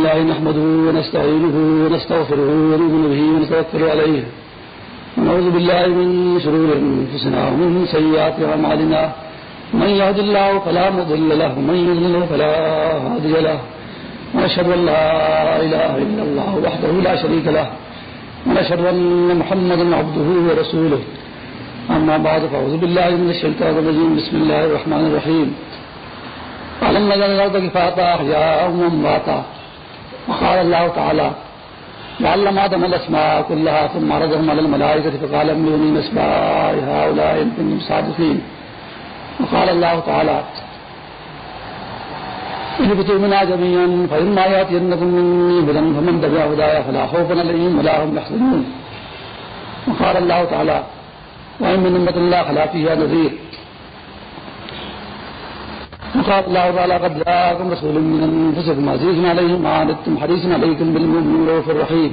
لله نحمده ونستعينه ونستغفره ونؤمن به ونتوكل عليه. ونعوذ بالله من شرور أنفسنا ومن سيئات أعمالنا. من يهد الله فلا مضل له ومن يضلل فلا هادي له. ونشهد أن لا إله إلا الله وحده لا شريك له. ونشهد أن محمدا عبده ورسوله. أما بعد، فأعوذ بالله من الشيطان الرجيم. بسم الله الرحمن الرحيم. علم نجل الأرض كفاتا، أحياء ومواتا وقال الله تعالى وعلم آدم الأسماء كلها ثم عرضهم على الملائكة فقال أملوني بأسماء هؤلاء إن كنتم صادقين. وقال الله تعالى اهبطوا منها جميعا فإما يأتينكم مني هدى فمن تبع هدايا فلا خوف عليهم ولا هم يحزنون. وقال الله تعالى وإن من أمة الله خلا فيها نذير. وقال الله تعالى قد جاءكم رسول من أنفسكم عزيز عليه ما عنتم حريص عليكم بالمؤمنين رؤوف رحيم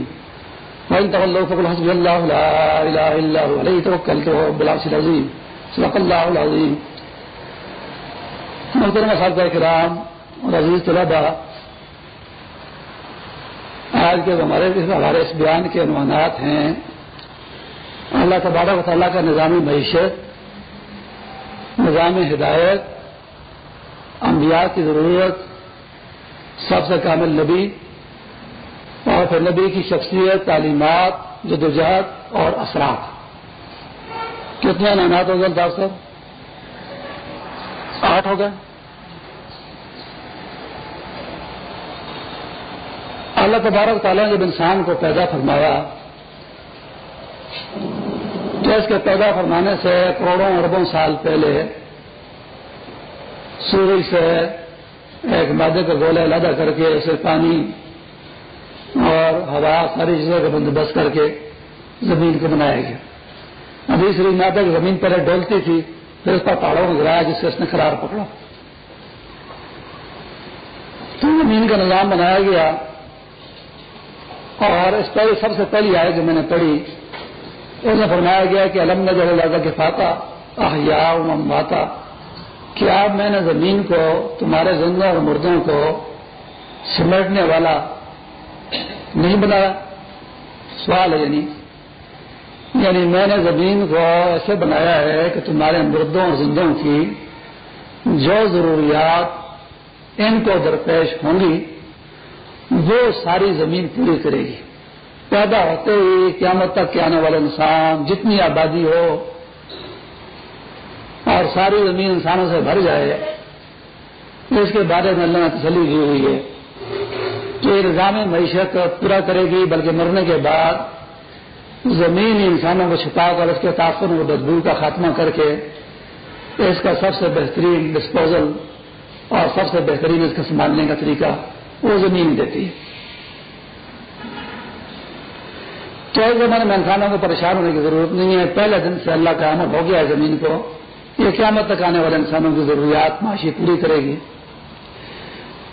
وإن تولوا فقل حسبي الله لا إله إلا هو عليه توكلت وهو رب العرش العظيم. صدق الله العظيم. محترم صاحب کرام اور عزیز طلبا آج کے ہمارے ہمارے اس بیان کے عنوانات ہیں اللہ تبارک و تعالیٰ کا نظامی معیشت، نظام ہدایت انبیاء کی ضرورت، سب سے کامل نبی اور پھر نبی کی شخصیت، تعلیمات، جدوجہد اور اثرات۔ کتنے عنانات ہو گئے ڈاکٹر صاحب؟ آٹھ ہو گئے۔ اللہ تبارک تعالیٰ نے جب انسان کو پیدا فرمایا، تو اس کے پیدا فرمانے سے کروڑوں اربوں سال پہلے سورج سے ایک مادے کا گولہ لدا کر کے اسے پانی اور ہوا ساری چیزوں کا بندوبست کر کے زمین کو بنایا گیا۔ ابھی سری مادہ کی زمین پہلے ڈولتی تھی، پھر اس پر پہاڑوں کو گرایا جس سے اس نے قرار پکڑا۔ تو زمین کا نظام بنایا گیا۔ اور اس پہلے سب سے پہلی آئے جو میں نے پڑھی، اس میں فرمایا گیا کہ علم نظر اللہ کے فاتح احیا ماتا کیا میں نے زمین کو، تمہارے زندوں اور مردوں کو سمیٹنے والا نہیں بنایا سوال ہے یعنی یعنی میں نے زمین کو ایسے بنایا ہے کہ تمہارے مردوں اور زندوں کی جو ضروریات ان کو درپیش ہوں گی، وہ ساری زمین پوری کرے گی۔ پیدا ہوتے ہی قیامت تک کے آنے والے انسان جتنی آبادی ہو اور ساری زمین انسانوں سے بھر جائے اس کے بارے میں اللہ نے تسلی کی ہوئی ہے کہ نظام معیشت پورا کرے گی، بلکہ مرنے کے بعد زمین انسانوں کو چھپا کر اس کے تاثر و بدبو کا خاتمہ کر کے اس کا سب سے بہترین ڈسپوزل اور سب سے بہترین اس کا سنبھالنے کا طریقہ وہ زمین دیتی ہے۔ تو اس زمانے میں انسانوں کو پریشان ہونے کی ضرورت نہیں ہے۔ پہلے دن سے اللہ کا عمل ہو گیا ہے زمین کو۔ یہ قیامت تک آنے والے انسانوں کی ضروریات معاشی پوری کرے گی۔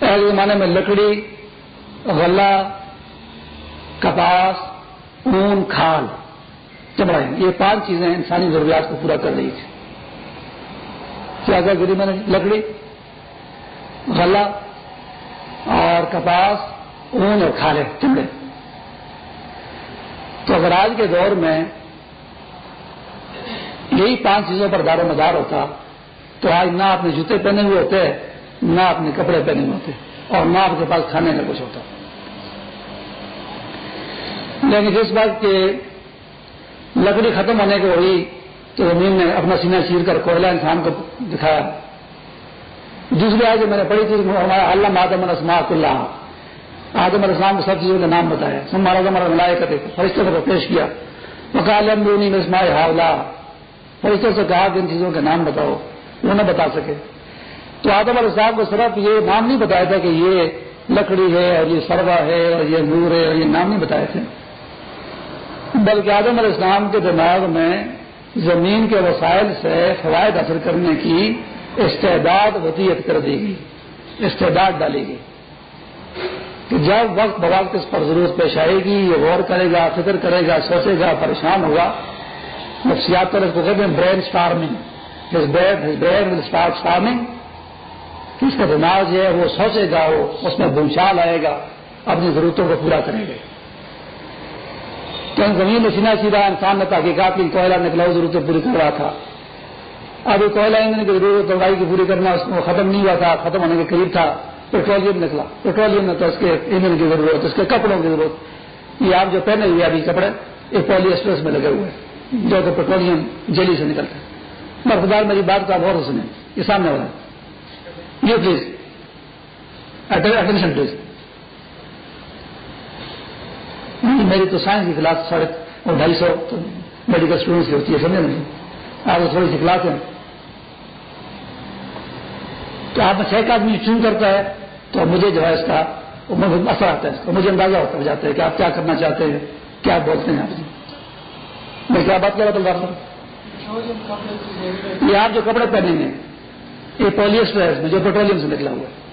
ایک زمانے میں لکڑی، غلہ، کپاس، اون، کھال چمڑا یہ پانچ چیزیں انسانی ضروریات کو پورا کر رہی تھی کیا کیا گری میں نے؟ لکڑی، غلہ اور کپاس، اون اور کھالے، چمڑے۔ تو اگر آج کے دور میں یہی پانچ چیزوں پر دار و مدار ہوتا۔ تو آج نہ اپنے جوتے پہنے ہوئے ہوتے، نہ اپنے کپڑے پہنے ہوئے ہوتے، اور نہ آپ کے پاس کھانے کا کچھ ہوتا۔ لیکن جس بات کے لکڑی ختم ہونے کو ہوئی تو زمین نے اپنا سینہ چیر کر کوئلہ انسان کو دکھایا۔ دوسری آج میں نے پڑھی تھی، ہمارا علم آدم السماق اللہ آدم السلام کو سب چیزوں کے نام بتایا۔ ہمارا ہمارا ملائے کرتے فرشتے کو پیش کیا۔ وکال اسماء ہاولا فرشتوں سے کہا کہ ان چیزوں کے نام بتاؤ، وہ نہ بتا سکے۔ تو آدم علیہ السلام کو صرف یہ نام نہیں بتایا تھا کہ یہ لکڑی ہے اور یہ سروا ہے اور یہ نور ہے اور یہ نام نہیں بتائے تھے بلکہ آدم علیہ السلام کے دماغ میں زمین کے وسائل سے فوائد حاصل کرنے کی استعداد وطیت کر دی گئی، استعداد ڈالی گئی۔ کہ جب وقت بوقت اس پر ضرورت پیش آئے گی، یہ غور کرے گا، فکر کرے گا، سوچے گا، پریشان ہوگا۔ نفسیات پر اس کو کہتے ہیں brain storming brain will start storming اس کا دماغ جو ہے وہ سوچے گا، وہ اس میں بھوشال آئے گا، اپنی ضرورتوں کو پورا کریں گے۔ زمین میں سینا سیدھا انسان نے تحقیقات کی، کوئلہ نکلا ضرورتیں پوری کر رہا تھا۔ اب یہ کوئلہ ایندھن کی ضرورت لڑائی کی پوری کرنا، اس کو ختم نہیں ہوا تھا، ختم ہونے کے قریب تھا۔ پیٹرولیم نکلا۔ پیٹرولیم میں تو اس کے ایندھن کی ضرورت، اس کے کپڑوں کی ضرورت۔ یہ آپ جو پہنے ہوئے ابھی کپڑے، یہ پولی ایکسپریس میں لگے ہوئے ہیں۔ جو کہ پیٹرولیم جلی سے نکلتا ہے۔ مرفدار میری بات کا بہت سنیں۔ یہ سامنے والا یہ پلیز اٹینشن پلیز میری تو سائنس کی کلاس ساڑھے اور ڈھائی سو میڈیکل اسٹوڈنٹس کی ہوتی ہے، سمجھے نہیں؟ آپ تھوڑی سی کلاس ہے تو آپ میں چھ آدمی چون کرتا ہے، تو مجھے جو ہے اس کا اثر آتا ہے۔ اس کا مجھے اندازہ ہوتا جاتا ہے کہ آپ کیا کرنا چاہتے ہیں، کیا بولتے ہیں آپ جی۔ میں کیا بات کر رہا تھا یہ آپ جو کپڑے پہنیں گے یہ پولیسٹر ہے اس میں جو پیٹرولیم سے نکلا ہوا ہے۔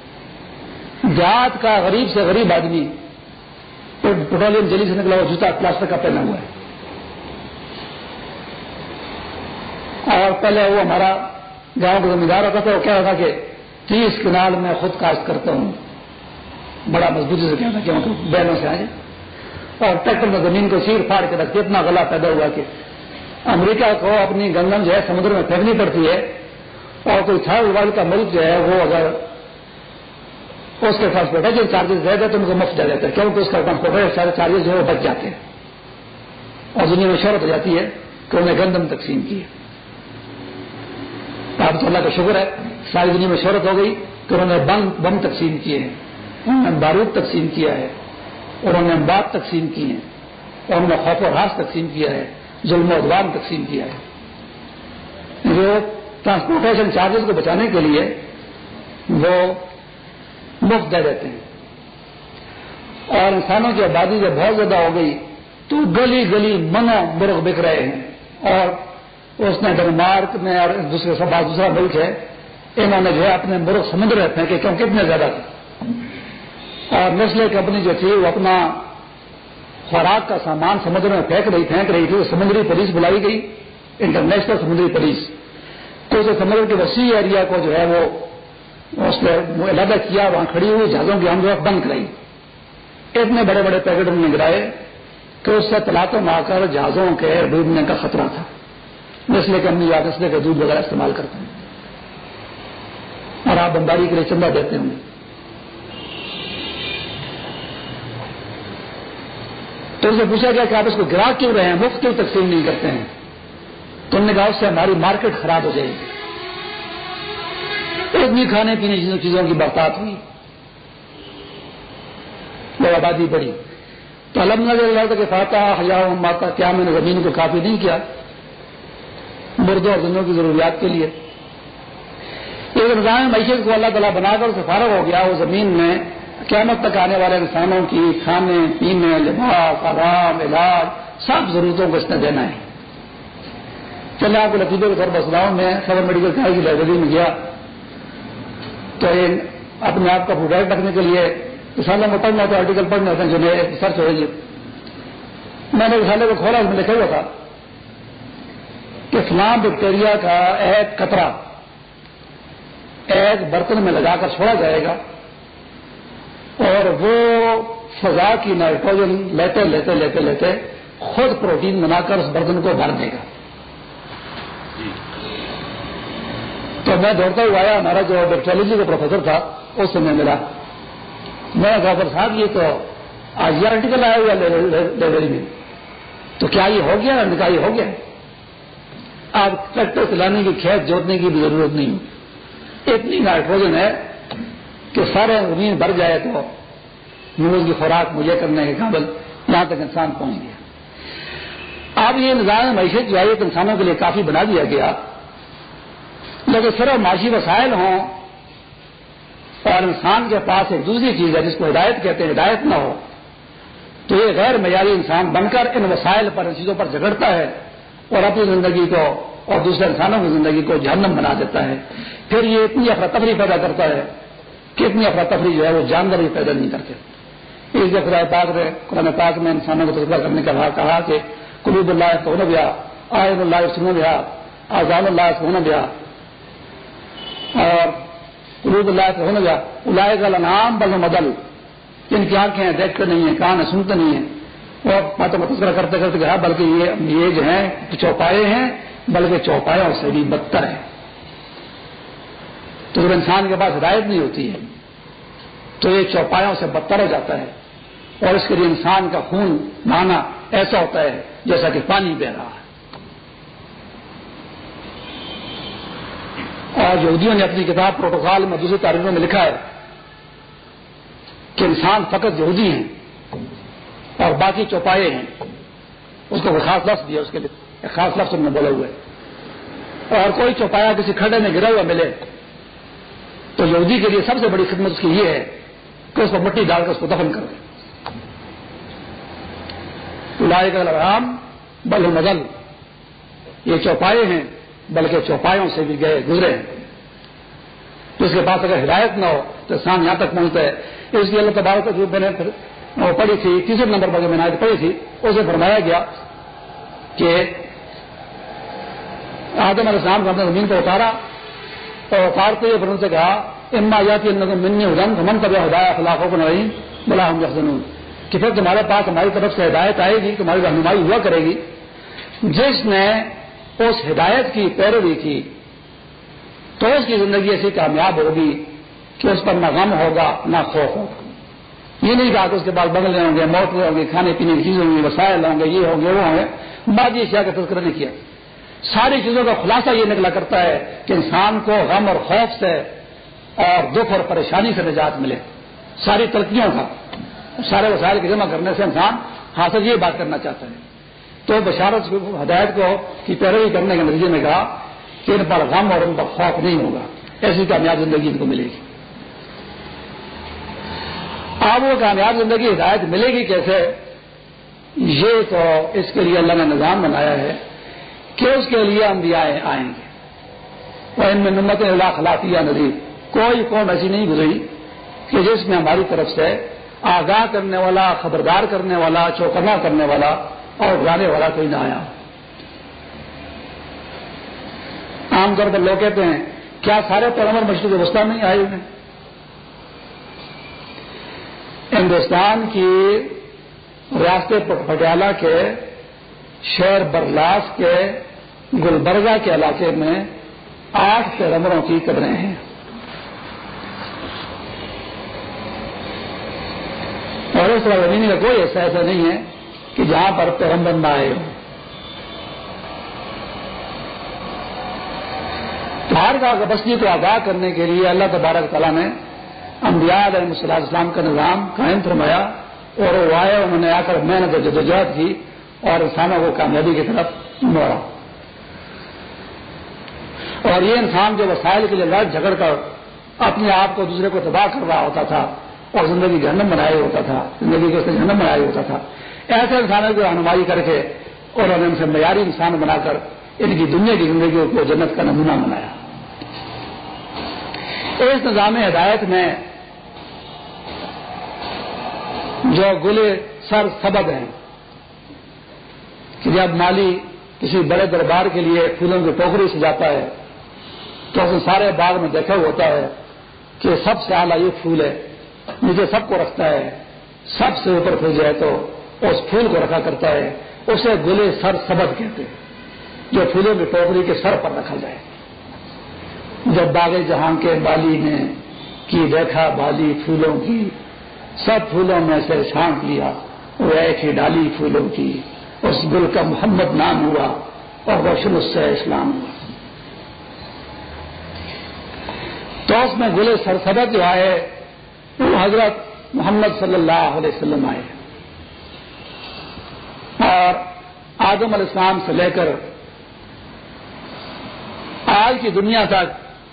جات کا غریب سے غریب آدمی پیٹرولیم جلی سے نکلا ہوا جوتا پلاسٹک کا پہنا ہوا ہے۔ اور پہلے وہ ہمارا گاؤں کا زمیندار ہوتا تھا، وہ کہہ رہا تھا کہ تیس کنال میں خود کاشت کرتا ہوں۔ بڑا مضبوطی سے کہنا کہ مطلب بہنوں سے آئے اور ٹریکٹر میں زمین کو سیر پھاڑ کے رکھتے اتنا غلہ پیدا ہوا کہ امریکہ کو اپنی گندم جو ہے، سمندر میں پھینکنی پڑتی ہے اور کوئی تھرڈ ورلڈ کا ملک جو ہے، وہ اگر اس کے ٹرانسپورٹیشن چارجز دے دے تو ان کو مفت دے دیتے ہیں، کیونکہ اس کا ٹرانسپورٹیشن چارجز جو ہے وہ بچ جاتے ہیں۔ اور دنیا میں شہرت ہو جاتی ہے کہ انہیں گندم تقسیم کی ہے۔ آپ اللہ کا شکر ہے، ساری دنیا میں شہرت ہو گئی کہ انہوں نے بم بم تقسیم کیے ہیں بارود تقسیم کیا ہے۔ انہوں نے امباد تقسیم کی ہیں اور انہوں نے خوف و راس تقسیم کیا ہے، ظلم و ادوان تقسیم کیا ہے۔ جو ٹرانسپورٹیشن چارجز کو بچانے کے لیے وہ مفت دے دیتے ہیں۔ اور انسانوں کی آبادی جب بہت زیادہ ہو گئی تو گلی گلی منو مرغ بک رہے ہیں اور اس نے ڈنمارک میں اور دوسرے سب دوسرا ملک ہے، انہوں نے جو ہے اپنے مرغ سمندر میں پھینکے کیوں کتنے زیادہ تھے۔ اور نسلے کمپنی جو تھی وہ اپنا خوراک کا سامان سمندر میں پھینک رہی پھینک رہی تھی سمندری پولیس بلائی گئی، انٹرنیشنل سمندری پولیس۔ تو اسے سمندر کے وسیع ایریا کو جو ہے وہ اس نے علیحدہ کیا، وہاں کھڑی ہوئی، جہازوں کی ہم بند کرائی۔ اتنے بڑے بڑے پیکٹ نے گرائے کہ اس سے تلاقوں آ کر جہازوں کے ڈوبنے کا خطرہ تھا۔ اس لیے کہ ہم یا نسلے کا دودھ وغیرہ استعمال کرتے ہیں۔ اور آپ بمباری کے لیے چندہ دیتے ہوں گے۔ تو ان سے پوچھا گیا کہ آپ اس کو گرا کیوں رہے ہیں؟ مفت کیوں تقسیم نہیں کرتے ہیں؟ تو انہوں نے کہا اس سے ہماری مارکیٹ خراب ہو جائے گی۔ اتنی کھانے پینے چیزوں کی برسات ہوئی۔ وہ آبادی بڑی تو الحمد للہ کہ فاتح ہزار ماتا کیا میں نے زمین کو کافی نہیں کیا؟ مردوں اور زندوں کی ضروریات کے لیے۔ ایک نظام معیشت کو اللہ تعالیٰ بنا کر اسے فارغ ہو گیا، وہ زمین میں قیامت تک آنے والے انسانوں کی کھانے، پینے، لباس، آرام، علاج سب ضرورتوں کو اس نے دینا ہے۔ چلے آپ کو لطیفے کے طور پر سناؤں، میں خبر میڈیکل کالج کی لائبریری میں گیا۔ تو اپنے آپ کا پروڈکٹ رکھنے کے لیے رسالوں میں پڑھنا ہوتا آرٹیکل پڑھنے ہوتے ہیں جو نئے سرچ ہو رہی ہے میں نے رسالے کو کھولا، اس میں لکھا ہوا تھا کہ فلام بیکٹیریا کا ایک کترا ایک برتن میں لگا کر چھوڑا جائے گا۔ اور وہ فضا کی نائٹروجن لیتے لیتے لیتے لیتے خود پروٹین بنا کر اس برتن کو بھر دے گا۔ تو میں دوڑتا ہوا آیا ہمارا جو ڈاکٹرالوجی کا پروفیسر تھا اس سے میں ملا۔ میں پر صاحب یہ تو آج یہ آرٹیکل آیا ہوا لائبریری میں۔ تو کیا یہ ہو گیا؟ کہا یہ ہو گیا۔ آپ ٹریکٹر چلانے کی کھیت جوتنے کی بھی ضرورت نہیں۔ اتنی نائٹروجن ہے کہ سارے زمین بھر جائے تو نیوز کی خوراک مجھے کرنے کے قابل یہاں تک انسان پہنچ گیا۔ اب یہ نظام معیشت جو ہے تو انسانوں کے لیے کافی بنا دیا گیا۔ لیکن صرف معاشی وسائل ہوں اور انسان کے پاس ایک دوسری چیز ہے جس کو ہدایت کہتے ہیں، ہدایت نہ ہو۔ تو یہ غیر معیاری انسان بن کر ان وسائل پر، ان چیزوں پر جھگڑتا ہے اور اپنی زندگی کو اور دوسرے انسانوں کی زندگی کو جہنم بنا دیتا ہے۔ پھر یہ اتنی افراتفری پیدا کرتا ہے کہ اتنی افراتفری جو ہے وہ جانور بھی پیدا نہیں کرتے۔ اس لیے خدا پاک نے قرآن پاک میں انسانوں کو تجربہ کرنے کا کہا کہ قلوب اللہ کو بیا آئن اللہ سنو بیا آزاد اللہ سونا بیا اور قلوب اللہ سے ہونے گیا الائے کا نام بل مدل جن کی آنکھیں ہیں دیکھتے نہیں ہیں، کان سنتے نہیں ہیں۔ وہ باتوں کا تذکرہ کرتے کرتے کہا ہاں، بلکہ یہ یہ جو ہیں، چوپائے ہیں، بلکہ چوپایا سے بھی بدتر ہے تو جب انسان کے پاس ہدایت نہیں ہوتی ہے۔ تو یہ چوپایوں سے بدتر ہو جاتا ہے اور اس کے لیے انسان کا خون مانا ایسا ہوتا ہے جیسا کہ پانی بہ رہا ہے۔ اور یہودیوں نے اپنی کتاب پروٹوکال میں دوسری تاریخوں میں لکھا ہے کہ انسان فقط یہودی ہیں اور باقی چوپائے ہیں۔ اس کو خاص لفظ دیا، اس کے لیے خاص لفظ میں بولے ہوئے اور کوئی چوپایا کسی کھڈے میں گرا ہوا ملے تو یہودی کے لیے سب سے بڑی خدمت اس کی یہ ہے کہ اس کو مٹی ڈال کر اس کو دفن کر دیں لائے گا رام بل مدل یہ چوپائے ہیں، بلکہ چوپایوں سے بھی گئے، گزرے ہیں۔ تو اس کے پاس اگر ہدایت نہ ہو، تو انسان یہاں تک پہنچتا ہے۔ اس لیے اللہ تبارک جو میں نے پڑھی تھی، تیسرے نمبر پر جو میں نے پڑھی تھی، اسے فرمایا گیا کہ آدم علیہ السلام کو اپنے زمین کو اتارا۔ اور اتارتے ہوئے فرن سے کہا، اما یاتی منی ادن من طبع ہدایہ خلاقوں کو نہیں بلا ہم جن کہ پھر تمہارے پاس ہماری طرف سے ہدایت آئے گی، تمہاری رہنمائی ہوا کرے گی۔ جس نے اس ہدایت کی پیروی کی، تو اس کی زندگی ایسی کامیاب ہوگی کہ اس پر نہ غم ہوگا، نہ خوف ہوگا۔ یہ نہیں کہا کہ اس کے بعد بگلے ہوں گے موٹر ہوں گے، کھانے پینے کی چیزیں ہوں گی، وسائل ہوں گے، یہ ہوں گے، وہ ہوں گے۔ بعض اشیاء کا تذکرہ نہیں کیا۔ ساری چیزوں کا خلاصہ یہ نکلا کرتا ہے کہ انسان کو غم اور خوف سے اور دکھ اور پریشانی سے نجات ملے۔ ساری ترقیوں کا، سارے وسائل کی جمع کرنے سے انسان حاصل یہ بات کرنا چاہتا ہے۔ تو بشارت ہدایت کو، کی پیروی کرنے کے نتیجے میں کہا کہ ان پر غم اور ان پر خوف نہیں ہوگا۔ ایسی کامیاب زندگی ان کو ملے گی۔ اب وہ کامیاب زندگی ہدایت ملے گی کیسے؟ یہ تو اس کے لیے اللہ نے نظام بنایا ہے۔ کہ اس کے لیے انبیاء آئیں گے۔ وہ ان میں نمت اللہ خلافیہ نظیر۔ کوئی قوم ایسی نہیں گزری کہ جس میں ہماری طرف سے آگاہ کرنے والا، خبردار کرنے والا، چوکنا کرنے والا اور گانے والا کوئی نہ آیا۔ عام طور پر لوگ کہتے ہیں، کیا سارے پیغمبر مشرق وسطی نہیں آئے ہوئے ہندوستان کی ریاست پٹیالہ کے شہر برلاس کے گلبرگہ کے علاقے میں آٹھ پیغمبروں کی قبریں ہیں۔ اور اس زمین کا کوئی ایسا ایسا نہیں ہے کہ جہاں پر پیغمبر نہ آئے ہوں۔ ہر کا بستی کو آگاہ کرنے کے لیے اللہ تبارک تعالیٰ نے انبیاء علیہ صلی السلام کا نظام قائم فرمایا اور وہ آئے انہوں نے آ کر محنت جدوجہد کی اور انسانوں کو کامیابی کی طرف موڑا اور یہ انسان جو وسائل کے لیے لڑ جھگڑ کر اپنے آپ کو دوسرے کو تباہ کر رہا ہوتا تھا اور زندگی جہنم بنائے ہوتا تھا، زندگی کو اس نے جہنم بنائے ہوتا تھا۔ ایسے انسانوں کی رہنمائی کر کے اور انہوں نے ان سے معیاری انسان بنا کر ان کی دنیا کی زندگی کو جنت کا نمونہ بنایا۔ اس نظام ہدایت میں جو گلے سر سبب ہیں کہ جب مالی کسی بڑے دربار کے لیے پھولوں کی ٹوکری سے جاتا ہے تو اس سارے باغ میں دیکھا ہوتا ہے کہ سب سے اعلیٰ یہ پھول ہے، نیچے سب کو رکھتا ہے، سب سے اوپر پھول جائے تو اس پھول کو رکھا کرتا ہے، اسے گلے سر سبد کہتے ہیں، جو پھولوں کی ٹوکری کے سر پر رکھا جائے۔ جب باغ جہاں کے بالی نے کی دیکھا، بالی پھولوں کی، سب پھولوں میں سے چھانٹ لیا، وہ ایک ہی ڈالی پھولوں کی، اس گل کا محمد نام ہوا اور روشن اس سے اسلام ہوا۔ تو اس میں گلے سرسبت جو آئے، وہ حضرت محمد صلی اللہ علیہ وسلم آئے۔ اور آدم علیہ السلام سے لے کر آج کی دنیا تک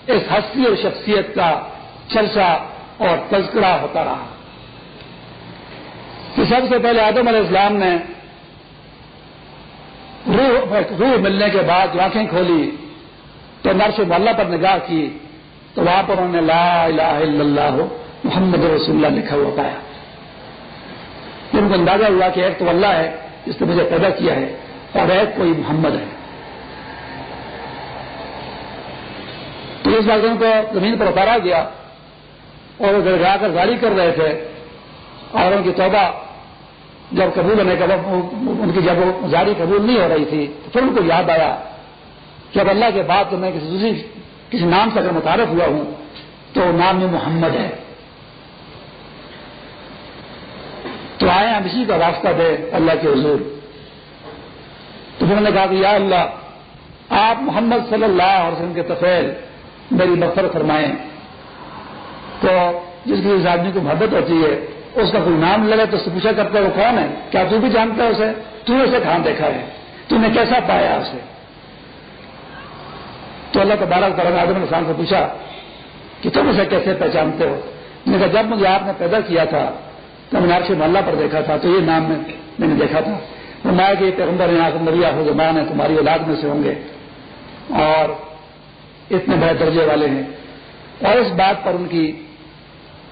اس ہستی اور شخصیت کا چرچا اور تذکرہ ہوتا رہا۔ کہ سب سے پہلے آدم علیہ السلام نے روح روح ملنے کے بعد جو آنکھیں کھولی، تو نرس محلہ پر نگاہ کی۔ تو وہاں پر انہوں نے لا الہ الا اللہ محمد رسول اللہ لکھا ہوا پایا۔ ان کو اندازہ ہوا کہ ایک تو اللہ ہے، جس نے مجھے پیدا کیا ہے، اور ایک کوئی محمد ہے۔ تو اس کو زمین پر اتارا گیا، اور وہ گڑ کر گاڑی کر رہے تھے، اور ان کی توبہ جب قبول ہونے کا ان کی جب جاری قبول نہیں ہو رہی تھی، تو پھر ان کو یاد آیا کہ اب اللہ کے بعد تو میں کسی دوسری کسی نام سے اگر متعارف ہوا ہوں تو نام میں محمد ہے۔ تو آئے ہم اسی کا راستہ دے اللہ کے حضور۔ تو انہوں نے کہا کہ یا اللہ، آپ محمد صلی اللہ علیہ وسلم کے تفیل میری مفر فرمائیں۔ تو جس کی اس آدمی کو محبت ہوتی ہے، اس کا کوئی نام لگے تو اس سے پوچھا کرتا ہے، وہ کون ہے؟ کیا تو بھی جانتا ہے اسے؟ تو اسے کہاں دیکھا ہے؟ تو نے کیسا پایا اسے؟ تو اللہ تبارک تعالیٰ آدم انسان سے پوچھا کہ تم اسے کیسے پہچانتے ہو؟ میں نے کہا، جب مجھے آپ نے پیدا کیا تھا، تو میں نے آپ سے محلہ پر دیکھا تھا، تو یہ نام میں نے دیکھا تھا۔ فرمایا کہ پیغمبر یہاں سے نبی آخر زبان ہے، تمہاری اولاد میں سے ہوں گے۔ اور اتنے بڑے درجے والے ہیں۔ اور اس بات پر ان کی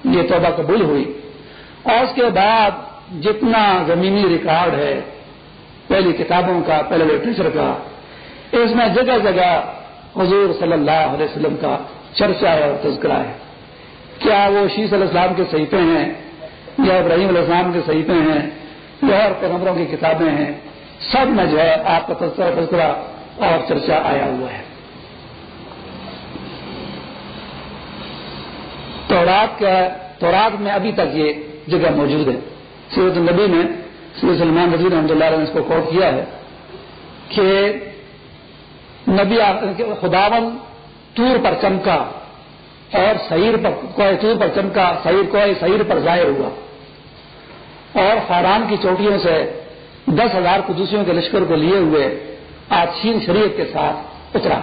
یہ توبہ قبول ہوئی۔ اور اس کے بعد جتنا زمینی ریکارڈ ہے، پہلی کتابوں کا، پہلے لٹریچر کا، اس میں جگہ جگہ حضور صلی اللہ علیہ وسلم کا چرچا ہے اور تذکرہ ہے۔ کیا وہ شیخ علیہ السلام کے صحیفے ہیں؟ یا ابراہیم علیہ السلام کے صحیفے ہیں؟ یا اور پیغمبروں کی کتابیں ہیں؟ سب میں جو ہے آپ کا تذکرہ تذکرہ اور چرچا آیا ہوا ہے۔ تورات کا، تورات میں ابھی تک یہ جگہ موجود ہے۔ سیرت النبی میں سید سلمان نبی رحمۃ اللہ علیہ نے اس کو کوٹ کیا ہے کہ نبی خداون تور پر چمکا اور سعیر پر کوئے تور پر چمکا، سعیر کوئے سعیر پر ظاہر ہوا۔ اور فاران کی چوٹیوں سے دس ہزار قدوسیوں کے لشکر کو لیے ہوئے آچین شریعت کے ساتھ اترا۔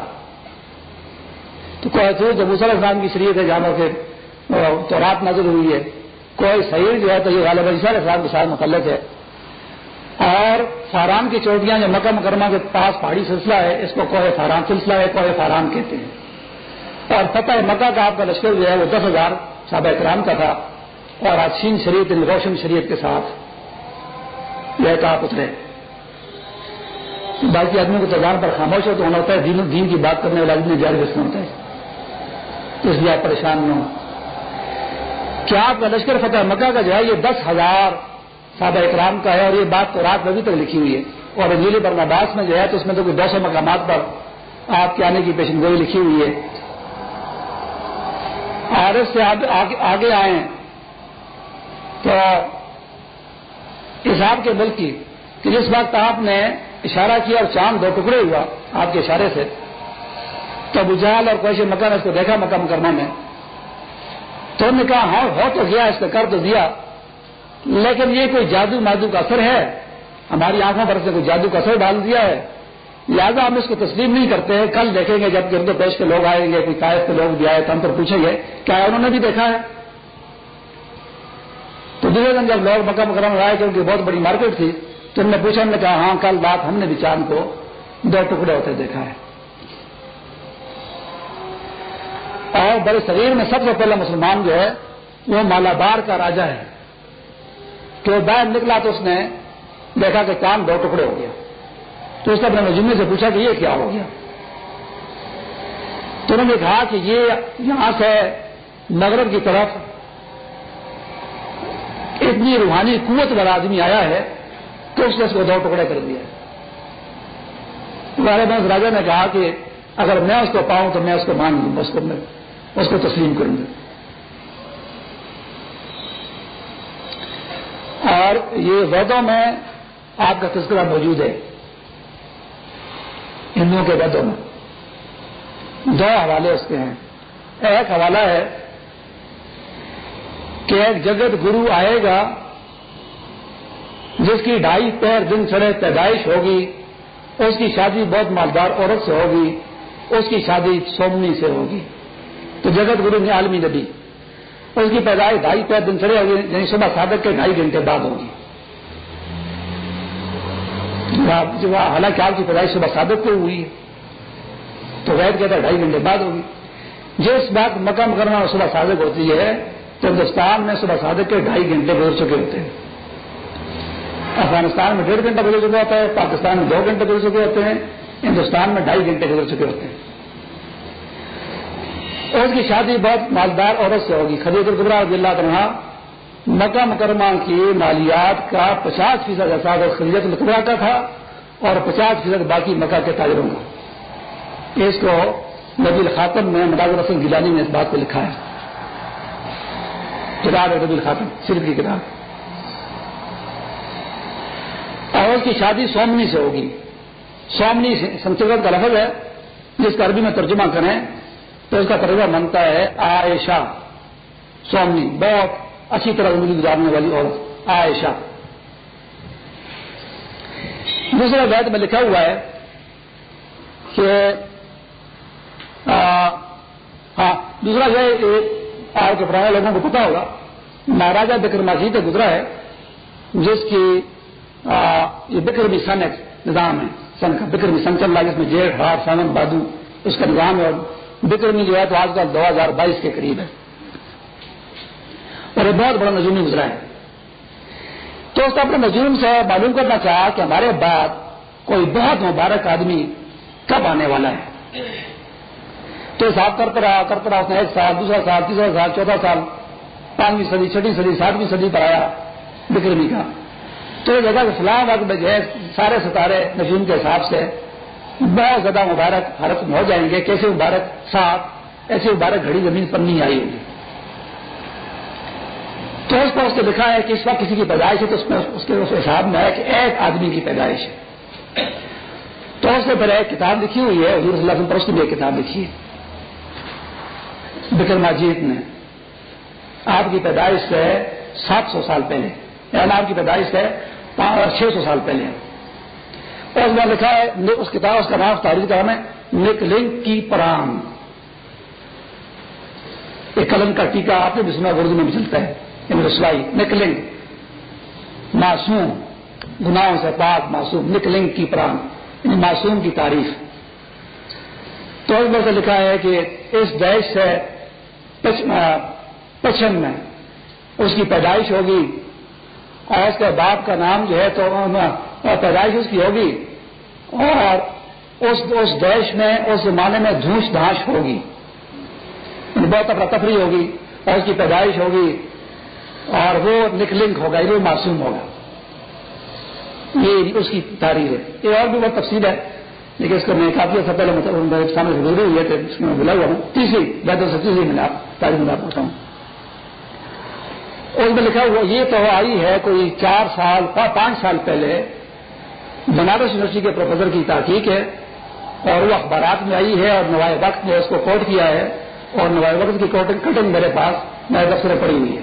تو کوئی تور جب اسلام کی شریعت ہے جانور کے تو رات نظر ہوئی ہے کوئی سعیر جو ہے تو یہ غالب اسلام کے ساتھ متعلق ہے۔ اور فاران کی چوٹیاں جو مکہ مکرمہ کے پاس پہاڑی سلسلہ ہے اس کو کوہ فاران سلسلہ ہے کوہ فاران کہتے ہیں۔ اور فتح مکہ کا آپ کا لشکر جو ہے وہ دس ہزار صحابہ اکرام کا تھا۔ اور آج شین شریعت یعنی روشن شریعت کے ساتھ یہ کہا اترے۔ باقی آدمی کو تجان پر خاموش تو ہونا ہوتا ہے دین, دین کی بات کرنے والا آدمی جاری رکھنا ہوتا ہے اس لیے آپ پریشان نہ ہوں۔ کیا آپ کا لشکر فتح مکہ کا جو ہے یہ دس ہزار صحابہ اکرام کا ہے اور یہ بات تو رات میں ابھی تک لکھی ہوئی ہے۔ اور رضیلی برناباس میں جو ہے تو اس میں تو کوئی دو سو مقامات پر آپ کے آنے کی پیشن گوئی لکھی ہوئی ہے۔ اور اس سے آگے آئے تو حساب کے ملک کی کہ جس وقت آپ نے اشارہ کیا اور چاند دو ٹکڑے ہوا آپ کے اشارے سے، تو بجال اور کوئی مکان اس کو دیکھا مکہ مکرمہ میں۔ تو انہوں نے کہا ہاں ہو تو گیا، اس نے کر تو دیا۔ لیکن یہ کوئی جادو مادو کا اثر ہے؟ ہماری آنکھوں پر سے کوئی جادو کا اثر ڈال دیا ہے؟ لہٰذا ہم اس کو تسلیم نہیں کرتے ہیں۔ کل دیکھیں گے جب گرد پیش کے لوگ آئیں گے، کوئی قائد کے لوگ بھی آئے تو ہم پر پوچھیں گے، کیا انہوں نے بھی دیکھا ہے؟ تو دوسرے دن جب لوگ مکہ مکرم آئے کیونکہ بہت بڑی مارکیٹ تھی، تو انہوں نے پوچھا، ہم نے کہا ہاں کل بات ہم نے بھی چاند کو دو ٹکڑے ہوتے دیکھا ہے۔ اور بڑے شریر میں سب سے پہلا مسلمان جو ہے، وہ مالابار کا راجا ہے۔ تو باہر نکلا تو اس نے دیکھا کہ کام دو ٹکڑے ہو گیا تو اس نے اپنے مجمے سے پوچھا کہ یہ کیا ہو گیا؟ تو انہوں نے کہا کہ یہ یہاں سے مغرب کی طرف اتنی روحانی قوت والا آدمی آیا ہے تو اس نے اس کو دو ٹکڑے کر دیا۔ تمہارے بس راجا نے کہا کہ اگر میں اس کو پاؤں تو میں اس کو مان لوں، اس کو میں اس کو تسلیم کروں گا۔ اور یہ ویدوں میں آپ کا تذکرہ موجود ہے۔ ہندوؤں کے ویدوں میں۔ دو حوالے اس کے ہیں۔ ایک حوالہ ہے کہ ایک جگت گرو آئے گا جس کی ڈھائی پیر دن چڑھے پیدائش ہوگی، اس کی شادی بہت مالدار عورت سے ہوگی، اس کی شادی سومنی سے ہوگی۔ تو جگت گرو نے عالمی نبی۔ اس کی پیدائش ڈھائی پیر دن چڑھے ہوگی یعنی صبح صادق کے ڈھائی گھنٹے بعد ہوگی۔ حالانکہ آپ کی پیدائش صبح صادق کو ہوئی ہے۔ تو وید کہتا ہے ڈھائی گھنٹے بعد ہوگی۔ جس بات مکم کرنا صبح صادق ہوتی ہے تو ہندوستان میں صبح صادق کے ڈھائی گھنٹے گزر چکے ہوتے ہیں۔ افغانستان میں ڈیڑھ گھنٹہ گزر چکا ہوتا ہے پاکستان میں دو گھنٹے گزر چکے ہوتے ہیں، ہندوستان میں ڈھائی گھنٹے گزر چکے ہوتے ہیں۔ اور اس کی شادی بہت مالدار عورت سے ہوگی۔ خدیت القبرا رضی اللہ عنہ مکہ مکرمہ کی مالیات کا پچاس فیصد احساس خریدت القبرا کا تھا اور پچاس فیصد باقی مکہ کے تاجروں کا۔ اس کو نبی الخاتم میں مداز رسم گیلانی نے اس بات کو لکھا ہے۔ کتاب ہے نبی الخاتم، صرف کی کتاب۔ اور اس کی شادی سومنی سے ہوگی۔ سومنی سنسکرت کا لفظ ہے۔ جس کا عربی میں ترجمہ کریں۔ تو اس کا ترجمہ بنتا ہے عائشہ۔ سومنی بہت اچھی طرح زندگی گزارنے والی عورت عائشہ۔ دوسرا بیت میں لکھا ہوا ہے کہ ہاں دوسرا جو ہے آج کے پرانے لوگوں کو پتا ہوگا مہاراجا بکر مسجد گزرا ہے، جس کی یہ بکرمی سن ایک نظام ہے، سن کا بکرمی سن چل رہا ہے جس میں جیٹ ہار سامن بادو اس کا نظام ہے اور بکرمی جو ہے تو آج کل دو ہزار بائیس کے قریب ہے۔ اور یہ بہت بڑا نظومی گزرا ہے۔ تو اس کو اپنے نظوم سے معلوم کرنا چاہا کہ ہمارے بعد کوئی بہت مبارک آدمی کب آنے والا ہے۔ تو حساب کرتا رہا کرتا رہا، اس نے ایک سال، دوسرا سال، تیسرا سال، چوتھا سال، پانچویں صدی، چھٹی صدی، ساتویں صدی پر آیا بکرمی کا۔ تو یہ جگہ اسلام وقت میں جو ہے، سارے ستارے نجوم کے حساب سے بہت زیادہ مبارک حرف ہو جائیں گے، کیسے مبارک؟ ساتھ ایسی مبارک گھڑی زمین پر نہیں آئی ہوگی۔ تو اس پر اس نے لکھا ہے کہ اس وقت کسی کی پیدائش ہے تو اس میں اس کے حساب میں ہے کہ ایک آدمی کی پیدائش ہے۔ تو اس نے پھر ایک کتاب لکھی ہوئی ہے، حضور صلی اللہ علیہ وسلم پر اس نے بھی ایک کتاب لکھی ہے۔ بکر ماجید نے آپ کی پیدائش سے سات سو سال پہلے یعنی آپ کی پیدائش سے چھ سو سال پہلے۔ اور میں لکھا ہے اس کتاب، اس کا نام تاریخ کا نام ہے نکلنگ کی پرام ایک قلم کا ٹیکا آپ نے بھی سنا، اردو میں بھی چلتا ہے یعنی رسوائی نکلنگ معصوم، گناہوں سے پاک، معصوم نکلنگ کی پران یعنی معصوم کی تعریف تو اس سے لکھا ہے کہ اس دیش سے پچھم میں اس کی پیدائش ہوگی اور اس کے باپ کا نام جو ہے تو پیدائش اس کی ہوگی اور اس اس دیش میں اس زمانے میں دھوش دھاش ہوگی۔ یعنی بہت افراتفری ہوگی، اور اس کی پیدائش ہوگی، اور وہ نکلنگ ہوگا، یہ معصوم ہوگا۔ یہ اس کی تاریخ ہے۔ یہ اور بھی بہت تفصیل ہے، لیکن اس کو میں کافی عرصہ پہلے مطلب سامنے سے گزرے ہوئے تھے اس میں بلا ہوا ہوں تیسری بہتر سے تیسری میں آپ تاریخ میں پوچھتا ہوں۔ اس میں لکھا ہوا یہ تو آئی ہے، کوئی چار سال پانچ سال پہلے بنارس یونیورسٹی کے پروفیسر کی تحقیق ہے اور وہ اخبارات میں آئی ہے اور نوائے وقت نے اس کو کوٹ کیا ہے اور نوائے وقت کی کٹنگ میرے پاس نئے دفتر پڑی ہوئی ہے۔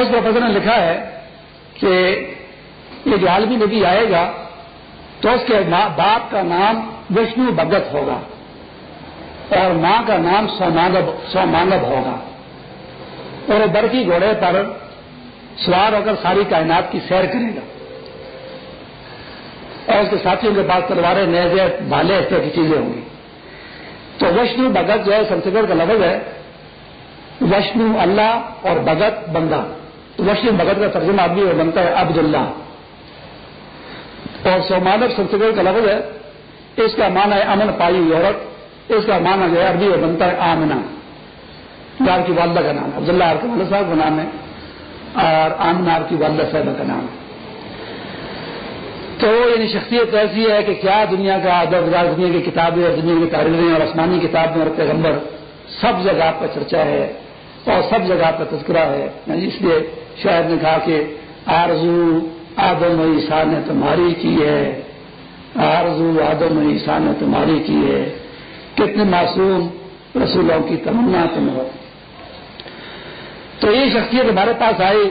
اس پروفیسر نے لکھا ہے کہ یہ جو عالمی نبی آئے گا تو اس کے باپ کا نام وشنو بگت ہوگا اور ماں کا نام سومانب ہوگا۔ اور وہ برفی گھوڑے پر سوار ہو کر ساری کائنات کی سیر کرے گا۔ اور اس کے ساتھیوں کے پاس تلواریں نیزے بھالے اس طرح کی چیزیں ہوں گی۔ تو وشنو بگت جو ہے سنسکرت کا لفظ ہے، وشنو اللہ اور بگت بندہ۔ تو وشیم بھگت کا ترجمہ آدمی وہ بنتا ہے عبد اللہ اور سومانو سنسکرت کا لفظ ہے، اس کا معنی ہے امن پائی ہوئی عورت، اس کا معنی جو ہے عربی وہ بنتا ہے آمنا آپ کی والدہ کا نام ہے، عبداللہ آپ کے والد صاحب کا نام ہے، اور آمنا آپ کی والدہ صاحبہ کا نام ہے۔ تو یعنی شخصیت ایسی ہے کہ کیا دنیا کا ادب دنیا کی کتابیں اور دنیا کی تاریخیں اور آسمانی کتابیں اور پیغمبر سب جگہ آپ کا چرچا ہے اور سب جگہ کا تذکرہ ہے۔ اس لیے شاید نے کہا کہ آرزو آدم و عیسیٰ نے تمہاری کی ہے۔ آرزو آدم و عیسیٰ نے تمہاری کی ہے۔ کتنے معصوم رسولوں کی تمنا تم ہو۔ تو یہ شخصیت ہمارے پاس آئی۔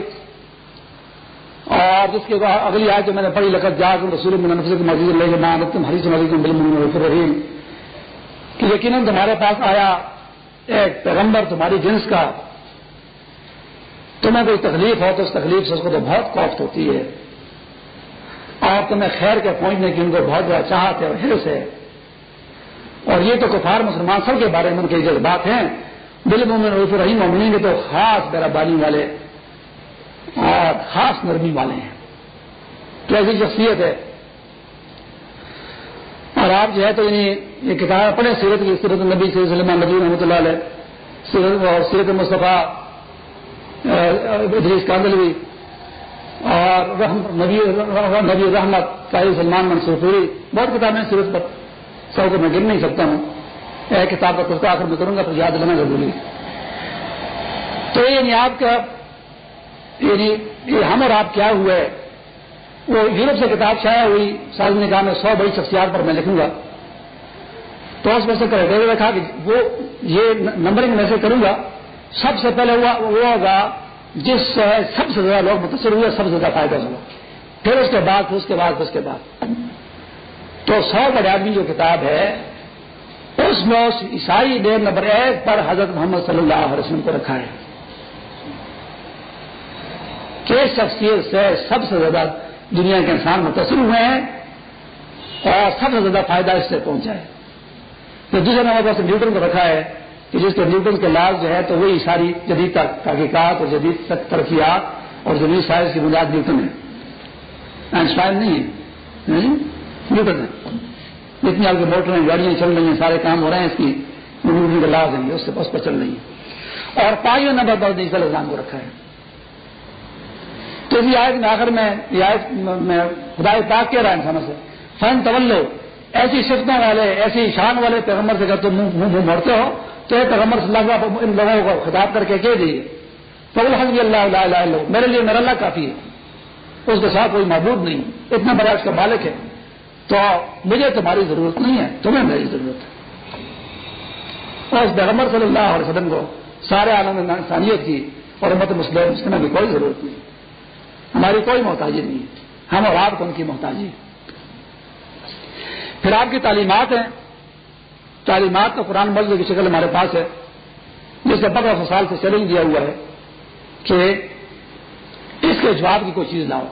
اور جس کے اگلی آج جو میں نے پڑھی لگت جا کر رسول مسجد اللہ تم ہری سمجھ رحیم کہ یقیناً تمہارے پاس آیا ایک پیغمبر، تمہاری جنس کا، تمہیں کوئی تکلیف ہو تو اس تکلیف سے اس کو تو بہت کوفت ہوتی ہے۔ اور تمہیں خیر کے پہنچنے کی ان کو بہت زیادہ چاہت ہے اور حرص ہے۔ اور یہ تو کفار مسلمان سب کے بارے میں ان کے جذبات ہیں۔ دل مومن رف رحیم مومنی تو خاص میرا بانی والے۔ اور خاص نرمی والے ہیں۔ تو ایسی شخصیت ہے۔ اور آپ جو ہے تو یعنی یہ کتاب پڑھیں سیرت کی سیرت النبی صلی اللہ علیہ وسلم نبی رحمۃ اللہ علیہ، سیرت اور سیرت مصطفیٰ ادریس کاندلوی اور نبی نبی رحمت قائد سلمان منصور پوری۔ بہت کتابیں سیرت پر۔ سب کو میں گن نہیں سکتا ہوں۔ ایک کتاب کا کچھ آخر میں کروں گا تو یاد لینا ضروری تو یعنی آپ کا یعنی ہم اور آپ کیا ہوا ہے وہ یورپ سے کتاب شائع ہوئی، ساز نے کہا میں سو بڑی شخصیات پر میں لکھوں گا۔ تو اس میں سے رکھا کہ وہ یہ نمبرنگ میں سے کروں گا۔ سب سے پہلے وہ ہوگا جس سے سب سے زیادہ لوگ متاثر ہوئے، سب سے زیادہ فائدہ ہوا۔ پھر اس کے بعد، پھر اس کے بعد، پھر اس کے بعد۔ تو سو بڑے آدمی جو کتاب ہے، اس میں اس عیسائی ڈیر نمبر ایک پر حضرت محمد صلی اللہ علیہ وسلم کو رکھا ہے۔ کہ شخصیت سے سب سے زیادہ دنیا کے انسان متاثر ہوئے ہیں اور سب سے زیادہ فائدہ اس سے پہنچا ہے۔ تو دوسرے نمبر پر نیوٹن کو رکھا ہے کہ جس کے نیوٹن کے لاز جو ہے تو وہی ساری جدید تحقیقات اور جدید ترقیات اور جدید سائنس کی بنیاد نیوٹن ہے۔ آئنسٹائن نہیں ہے۔ نیوٹن ہے۔ جتنی آپ کی موٹریں گاڑیاں چل رہی ہیں، سارے کام ہو رہے ہیں اس کی۔ نیوٹن کے لاز ہیں، اس سے بس پر چل رہی ہیں۔ اور پانچویں نمبر پر ڈیجیٹل نظام کو رکھا ہے۔ تو یہ آیت میں آخر میں، یہ آیت میں خدا پاک کہہ رہا ہے انسانوں سے فن طلو ایسی شفتوں والے، ایسی شان والے پیغمبر سے اگر تم منہ موڑتے ہو، تو یہ پیغمبر صلی اللہ علیہ وسلم، ان لوگوں کو خطاب کر کے کہہ دیجیے فضل حضبی اللہ اللہ میرے لیے میرا اللہ کافی ہے۔ اس کے ساتھ کوئی معبود نہیں، اتنا بڑا اس کا مالک ہے۔ تو مجھے تمہاری ضرورت نہیں ہے، تمہیں میری ضرورت ہے۔ اور اس پیغمبر صلی اللہ علیہ وسلم کو سارے عالم انسانیت کی اور امت مسلم، اس کی کوئی ضرورت نہیں۔ ہماری کوئی محتاجی نہیں ہے۔ ہم اور آپ کو ان کی محتاجی پھر آپ کی تعلیمات ہیں۔ تعلیمات کا قرآن مجھے کی شکل ہمارے پاس ہے۔ جس پندرہ سو سال سے چیلنج دیا ہوا ہے کہ اس کے جواب کی کوئی چیز لاؤ۔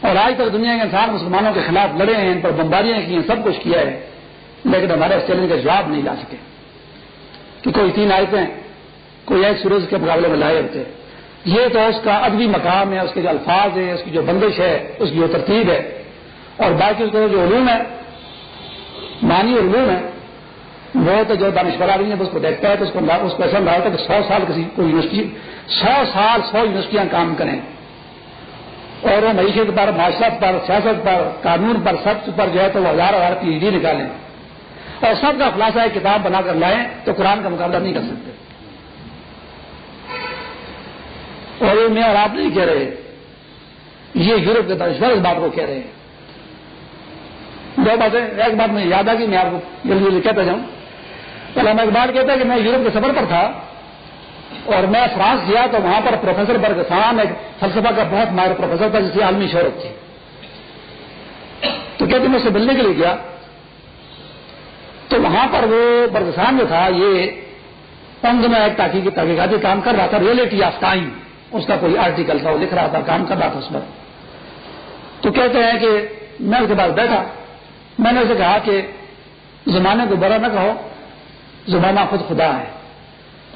اور آج تک دنیا کے انسان مسلمانوں کے خلاف لڑے ہیں، ان پر بمباریاں کی ہیں، سب کچھ کیا ہے۔ لیکن ہمارے اس چیلنج کا جواب نہیں لا سکے۔ کہ کوئی تین آیتیں، کوئی ایک سورج کے مقابلے میں لائے ہوتے۔ ہیں یہ تو اس کا ادبی مقام ہے، اس کے جو الفاظ ہیں، اس کی جو بندش ہے، اس کی جو ترتیب ہے۔ اور باقی اس کا جو علوم ہے مانی علوم ہے وہ تو جو دانشور آدمی ہے اس کو دیکھتا ہے، تو اس کو اس کو ایسا ہے کہ سو سال کسی کوئی یونیورسٹی، سو سال سو یونیورسٹیاں کام کریں۔ اور وہ معیشت پر معاشرت پر، سیاست پر، قانون پر، سب پر جو ہے تو وہ ہزار ہزار پی ایچ ڈی نکالیں۔ اور سب کا خلاصہ کتاب بنا کر لائیں تو قرآن کا مقابلہ نہیں کر سکتے۔ اور یہ میں اور آپ نہیں کہہ رہے۔ یہ یورپ کے دانشور اس بات کو کہہ رہے ہیں۔ دو باتیں، ایک بات میں یاد آ کہ میں آپ کو جلدی جلدی کہتا جاؤں۔ پہلے میں ایک بات کہتا کہ میں یورپ کے سفر پر تھا اور میں فرانس گیا تو وہاں پر پروفیسر برگسان ایک فلسفہ کا بہت ماہر پروفیسر تھا جس کی عالمی شہرت تھی۔ تو کہتے میں اسے ملنے کے لیے گیا۔ تو وہاں پر وہ برگسان جو تھا، یہ پنگ میں ایک تحقیقاتی کام کر رہا تھا ریئلٹی آف ٹائم۔ اس کا کوئی آرٹیکل تھا، وہ لکھ رہا تھا، کام کر رہا تھا اس پر۔ تو کہتے ہیں کہ میں اس کے بعد بیٹھا۔ میں نے اسے کہا کہ زمانے کو برا نہ کہو، زمانہ خود خدا ہے۔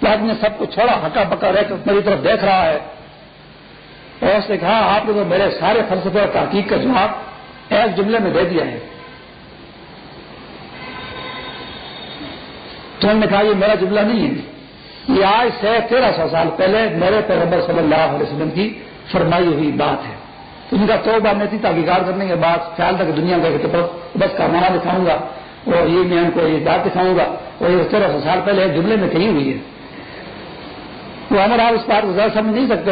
تو آدمی نے سب کو چھوڑا، ہکا پکا رہ کر میری طرف دیکھ رہا ہے۔ اور اس نے کہا، آپ نے تو میرے سارے فلسفے اور تحقیق کا جواب ایک جملے میں دے دیا ہے۔ تو انہوں نے کہا، یہ میرا جملہ نہیں ہے۔ یہ آج سے تیرہ سو سال پہلے میرے پیغمبر صلی اللہ علیہ وسلم کی فرمائی ہوئی بات ہے۔ ان کا تو میں تھی تحقیقات کرنے کے بعد خیال تھا کہ دنیا کا بس کا مانا دکھاؤں گا اور یہ میں ان کو یہ بات دکھاؤں گا۔ اور یہ تیرہ سو سال پہلے جملے میں کہیں ہوئی ہے۔ وہ ہمارے آپ اس بات کو سمجھ نہیں سکتے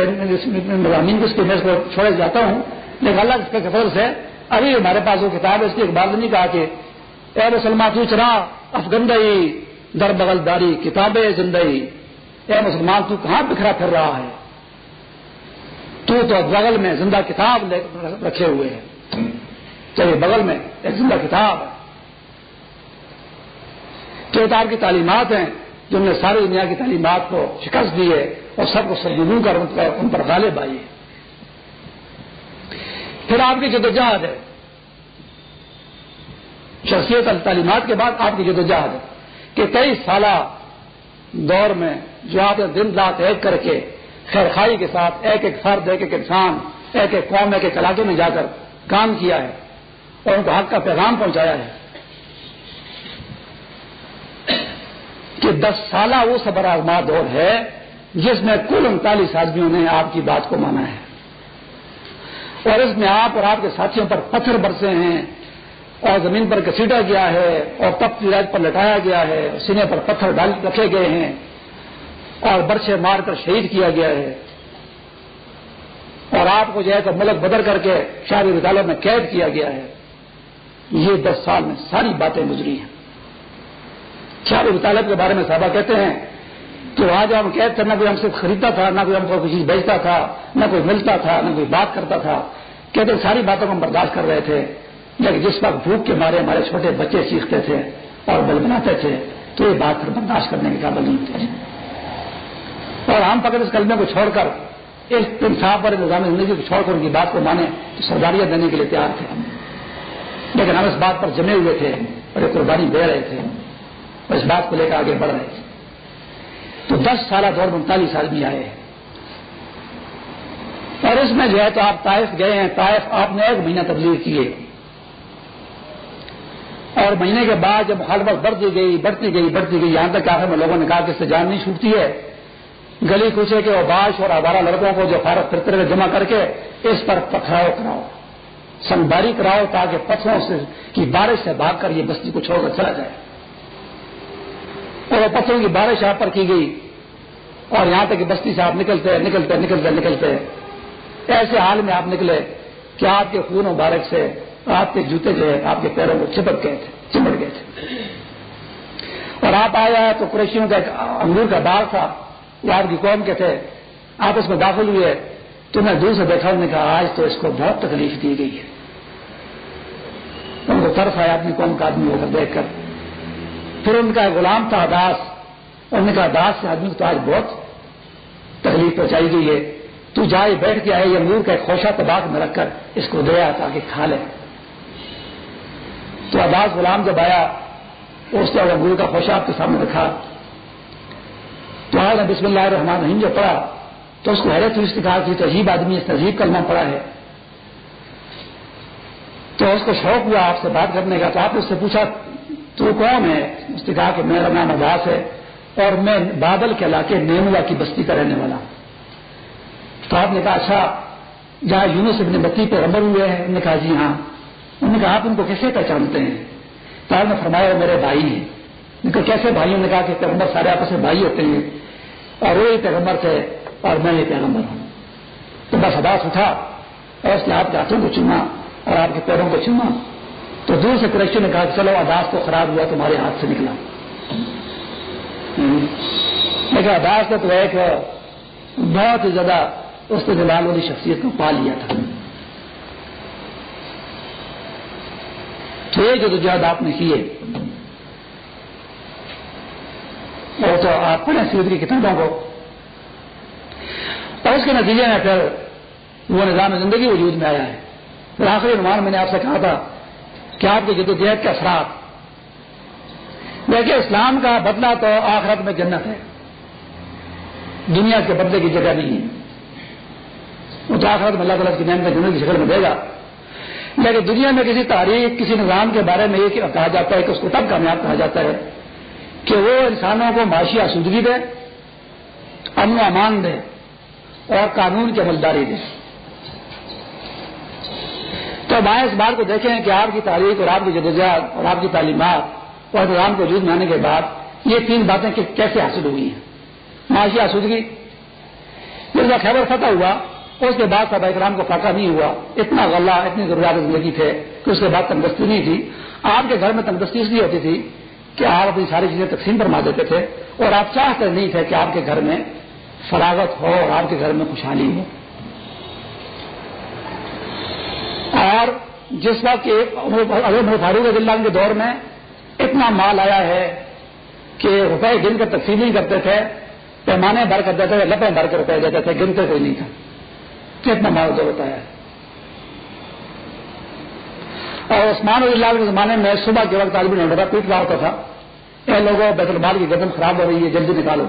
مضامین کو اس کے میں اس کو چھوڑے جاتا ہوں۔ لیکن اللہ کے فضل سے ابھی ہمارے پاس وہ کتاب ہے، اس کی ایک بات نہیں کہا کہ اے مسلمان تو چرا افغندئی، در بغل داری کتابیں زندگی اے مسلمان، تو کہاں بکھرا پھر رہا ہے؟ تو تو بغل میں زندہ کتاب رکھے ہوئے ہیں۔ چلیے بغل میں ایک زندہ کتاب ہے۔ کتاب کی تعلیمات ہیں، جو نے ساری دنیا کی تعلیمات کو شکست دی ہے اور سب کو سرجنو کر ان پر غالب آئی ہے۔ پھر آپ کی جدوجہد ہے۔ شخصیت تعلیمات کے بعد آپ کی جدوجہد ہے کہ کئی سالہ دور میں جو آپ نے دن رات ایک کر کے خیر خائی کے ساتھ ایک ایک فرد، ایک ایک انسان، ایک ایک قوم، ایک ایک علاقے میں جا کر کام کیا ہے اور ان کو حق کا پیغام پہنچایا ہے کہ دس سالہ وہ صبر آزما دور ہے جس میں کل انتالیس آدمیوں نے آپ کی بات کو مانا ہے اور اس میں آپ اور آپ کے ساتھیوں پر پتھر برسے ہیں اور زمین پر کسیٹا گیا ہے اور تب راج پر لٹایا گیا ہے سینے پر پتھر ڈال رکھے گئے ہیں اور برچے مار کر شہید کیا گیا ہے۔ اور آپ کو جو ہے تو ملک بدر کر کے شاہی ودالت میں قید کیا گیا ہے۔ یہ دس سال میں ساری باتیں گزری ہیں۔ شاہی وطالت کے بارے میں صحابہ کہتے ہیں کہ وہاں ہم قید تھے، نہ کوئی ہم سے خریدتا تھا، نہ کوئی ہم کو کسی بیچتا تھا، نہ کوئی ملتا تھا، نہ کوئی بات کرتا تھا۔ کہتے ساری باتوں کو ہم برداشت کر رہے تھے۔ لیکن جس وقت بھوک کے مارے ہمارے چھوٹے بچے سیکھتے تھے اور بل بناتے تھے، تو یہ بات پھر برداشت کرنے کے قابل نہیں تھے۔ اور ہم فقط اس کلمے کو چھوڑ کر اس انصاف پر نظام زندگی کو چھوڑ کر ان کی بات کو مانے تو سرداریاں دینے کے لیے تیار تھے لیکن ہم اس بات پر جمے ہوئے تھے اور ایک قربانی دے رہے تھے اور اس بات کو لے کر آگے بڑھ رہے تھے۔ تو دس سالہ دور میں انتالیس آدمی آئے۔ اور اس میں جو ہے تو آپ طائف گئے ہیں۔ طائف آپ نے ایک مہینہ تبدیل کیے۔ اور مہینے کے بعد جب مخالفت بڑھتی گئی بڑھتی گئی بڑھتی گئی، یہاں تک آخر میں لوگوں نے کہا کہ اس سے جان نہیں چھوٹتی ہے۔ گلی کوچے کے باش اور آبارہ لڑکوں کو جو فارغ فرتے ہوئے جمع کر کے اس پر پتھراؤ کراؤ سنباری کراؤ تاکہ پتھروں سے کی بارش سے بھاگ کر یہ بستی کو چھوڑ کر چلا جائے۔ اور پتھروں کی بارش یہاں پر کی گئی اور یہاں تک کہ بستی سے آپ نکلتے نکلتے نکلتے نکلتے۔ ایسے حال میں آپ نکلے کہ آپ کے خون و بارش سے آپ کے جوتے جو ہے آپ کے پیروں کو چپک گئے تھے، چمٹ گئے تھے۔ اور آپ آیا تو قریشیوں کا ایک انگور کا باغ تھا۔ وہ آپ کی قوم کے تھے آپ اس میں داخل ہوئے۔ تو میں دور سے دیکھا، انہوں نے کہا، آج تو اس کو بہت تکلیف دی گئی ہے۔ ان کو طرف آیا، اپنی قوم کا آدمی ہو کر دیکھ کر۔ پھر ان کا غلام تھا داس انہوں نے کہا داس سے آدمی کو تو آج بہت تکلیف پہنچائی گئی ہے۔ تو جائے، بیٹھ کے آئے، یہ انگور کا ایک خوشہ تباہ میں رکھ کر اس کو دیا تاکہ کھا لے۔ تو عباس غلام جب آیا، اس نے انگور کا خوشہ آپ کے سامنے رکھا۔ تو آج نے بسم اللہ الرحمن الرحیم جو پڑھا، تو اس کو حیرت ہوئی، اس نے کہا کہ تہذیب آدمی اس تہذیب کلمہ پڑا ہے۔ تو اس کو شوق ہوا آپ سے بات کرنے کا، تو آپ نے اس سے پوچھا، تو کون ہے؟ اس نے کہا کہ میرا نام عباس ہے اور میں بادل کے علاقے نیموا کی بستی کا رہنے والا۔ تو آپ نے کہا اچھا جہاں یونس ابن بتی پہ ربر ہوئے ہیں، انہوں نے کہا جی ہاں۔ انہوں نے کہا، آپ ان کو کیسے پہچانتے ہیں؟ تو آپ نے فرمایا میرے بھائی ہیں۔ کیسے بھائیوں نے کہا کہ پیغمبر سارے آپس میں بھائی ہوتے ہیں اور وہی پیغمبر تھے اور میں یہ پیغمبر ہوں۔ تو بس اداس اٹھا اور اس نے آپ کے ہاتھوں کو چنا اور آپ کے پیروں کو چنا تو دور سے کرشی نے کہا کہ چلو اداس تو خراب ہوا تمہارے ہاتھ سے نکلا۔ لیکن اداس نے تو ایک بہت ہی زیادہ اس نے جلال والی شخصیت کو پا لیا تھا۔ تو یہ جو جہاد آپ نے کیے اور تو آپ پڑھیں سیدھ کی کتابوں کو اور اس کے نتیجے میں پھر وہ نظام زندگی وجود میں آیا ہے پھر آخری نمان میں نے آپ سے کہا تھا کہ آپ کی جدوجہد کے اثرات دیکھیے اسلام کا بدلہ تو آخرت میں جنت ہے دنیا کے بدلے کی جگہ نہیں ہے وہ تو آخرت میں اللہ تعالیٰ کی نیم کا جنت کی شکل میں دے گا لیکن دنیا میں کسی تاریخ کسی نظام کے بارے میں یہ کہا جاتا ہے کہ اس کو تب کامیاب کہا جاتا ہے کہ وہ انسانوں کو معاشی آسودگی دے، امن و امان دے اور قانون کی عملداری دے۔ تو آئے اس بات کو دیکھیں کہ آپ کی تاریخ اور آپ کی جدوجہد اور آپ کی تعلیمات اور نظام کو وجود میں آنے کے بعد یہ تین باتیں کیسے حاصل ہوئی ہیں۔ معاشی آسودگی، جس کا خیبر فتح ہوا، اس کے بعد صحابہ اکرام کو فاقہ نہیں ہوا، اتنا غلہ، اتنی ضروریات زندگی تھے کہ اس کے بعد تندرستی نہیں تھی۔ آپ کے گھر میں تندرستی اس لیے ہوتی تھی کہ آپ اپنی ساری چیزیں تقسیم فرما دیتے تھے اور آپ چاہتے نہیں تھے کہ آپ کے گھر میں فراغت ہو اور آپ کے گھر میں خوشحالی ہو۔ اور جس وقت فاروق اللہ کے دور میں اتنا مال آیا ہے کہ روپے گن کر تقسیم نہیں کرتے تھے، پیمانے بھر کر دیتے تھے لپے بھر کر روپے دیتے تھے، گنتے کوئی نہیں تھا۔ کتنا مال دور ہوتا ہے۔ اور عثمان اللہ کے زمانے میں صبح کے وقت آدمی ڈرا پیٹ رہا ہوتا تھا۔ اے لوگوں، بیت المال کی گردن خراب ہو رہی ہے، جلدی نکالو۔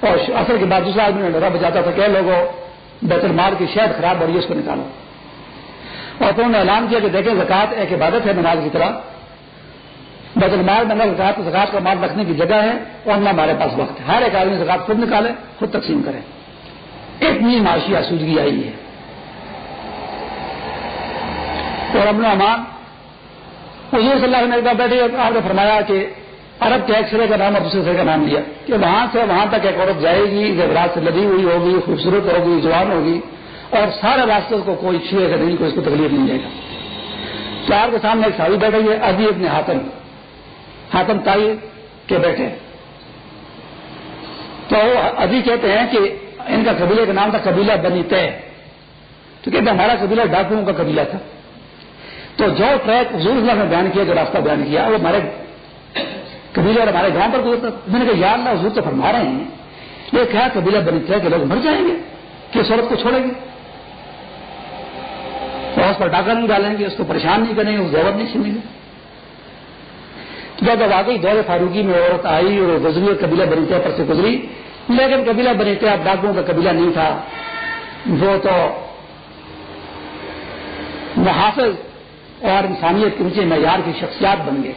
اور اثر کے بعد دوسرا آدمی نے ڈرا بجاتا تھا کہ لوگوں، بیت المال کی شہد خراب ہو رہی ہے، اس کو نکالو۔ اور تو انہوں نے اعلان کیا کہ دیکھیں زکات ایک عبادت ہے نماز کی طرح۔ بیت المال میں زکات زکات کا مال رکھنے کی جگہ ہے اور نہ ہمارے پاس وقت۔ ہے ہر ایک آدمی زکات خود نکالے، خود تقسیم کرے۔ اتنی معاشی آسودگی آئی ہے۔ اور امن امان حضور صلی اللہ علیہ بیٹھے آپ نے فرمایا کہ عرب کے ایک سرے کا نام اور دوسرے سرے کا نام لیا کہ وہاں سے وہاں تک ایک عورت جائے گی، زیورات سے لدی ہوئی ہوگی، خوبصورت ہوگی، جوان ہوگی اور سارے راستے کو کوئی چھوئے گا نہیں، کوئی اس کو تکلیف نہیں دے گا۔ چار کے سامنے ایک ساڑی بیٹھ ہے ابھی اپنے ہاتھن ہاتم تائی کے بیٹھے تو ابھی کہتے ہیں کہ ان کا قبیلے کا نام تھا قبیلہ بنی طے۔ تو کہتے ہمارا قبیلہ ڈاکوؤں کا قبیلہ تھا۔ تو جو ٹریک حضور اللہ نے بیان کیا جو راستہ بیان کیا، وہ ہمارے قبیلے اور ہمارے گاؤں پر گزرتا میں نے کہا، یا اللہ، حضور تو فرما رہے ہیں۔ یہ کیا قبیلہ بنی طے کے لوگ مر جائیں گے؟ کہ اس عورت کو چھوڑیں گے؟ اس پر ڈاکہ نہیں ڈالیں گے، اس کو پریشان نہیں کریں گے، اس زیور نہیں سنیں گے۔ جب واقعی دور فاروقی میں عورت آئی اور گزری اور قبیلہ بنیتے پر سے گزری، لیکن قبیلہ بنیتے اب ڈاکوں کا قبیلہ نہیں تھا۔ وہ تو محافظ اور انسانیت کے اونچے معیار کی شخصیات بن گئے۔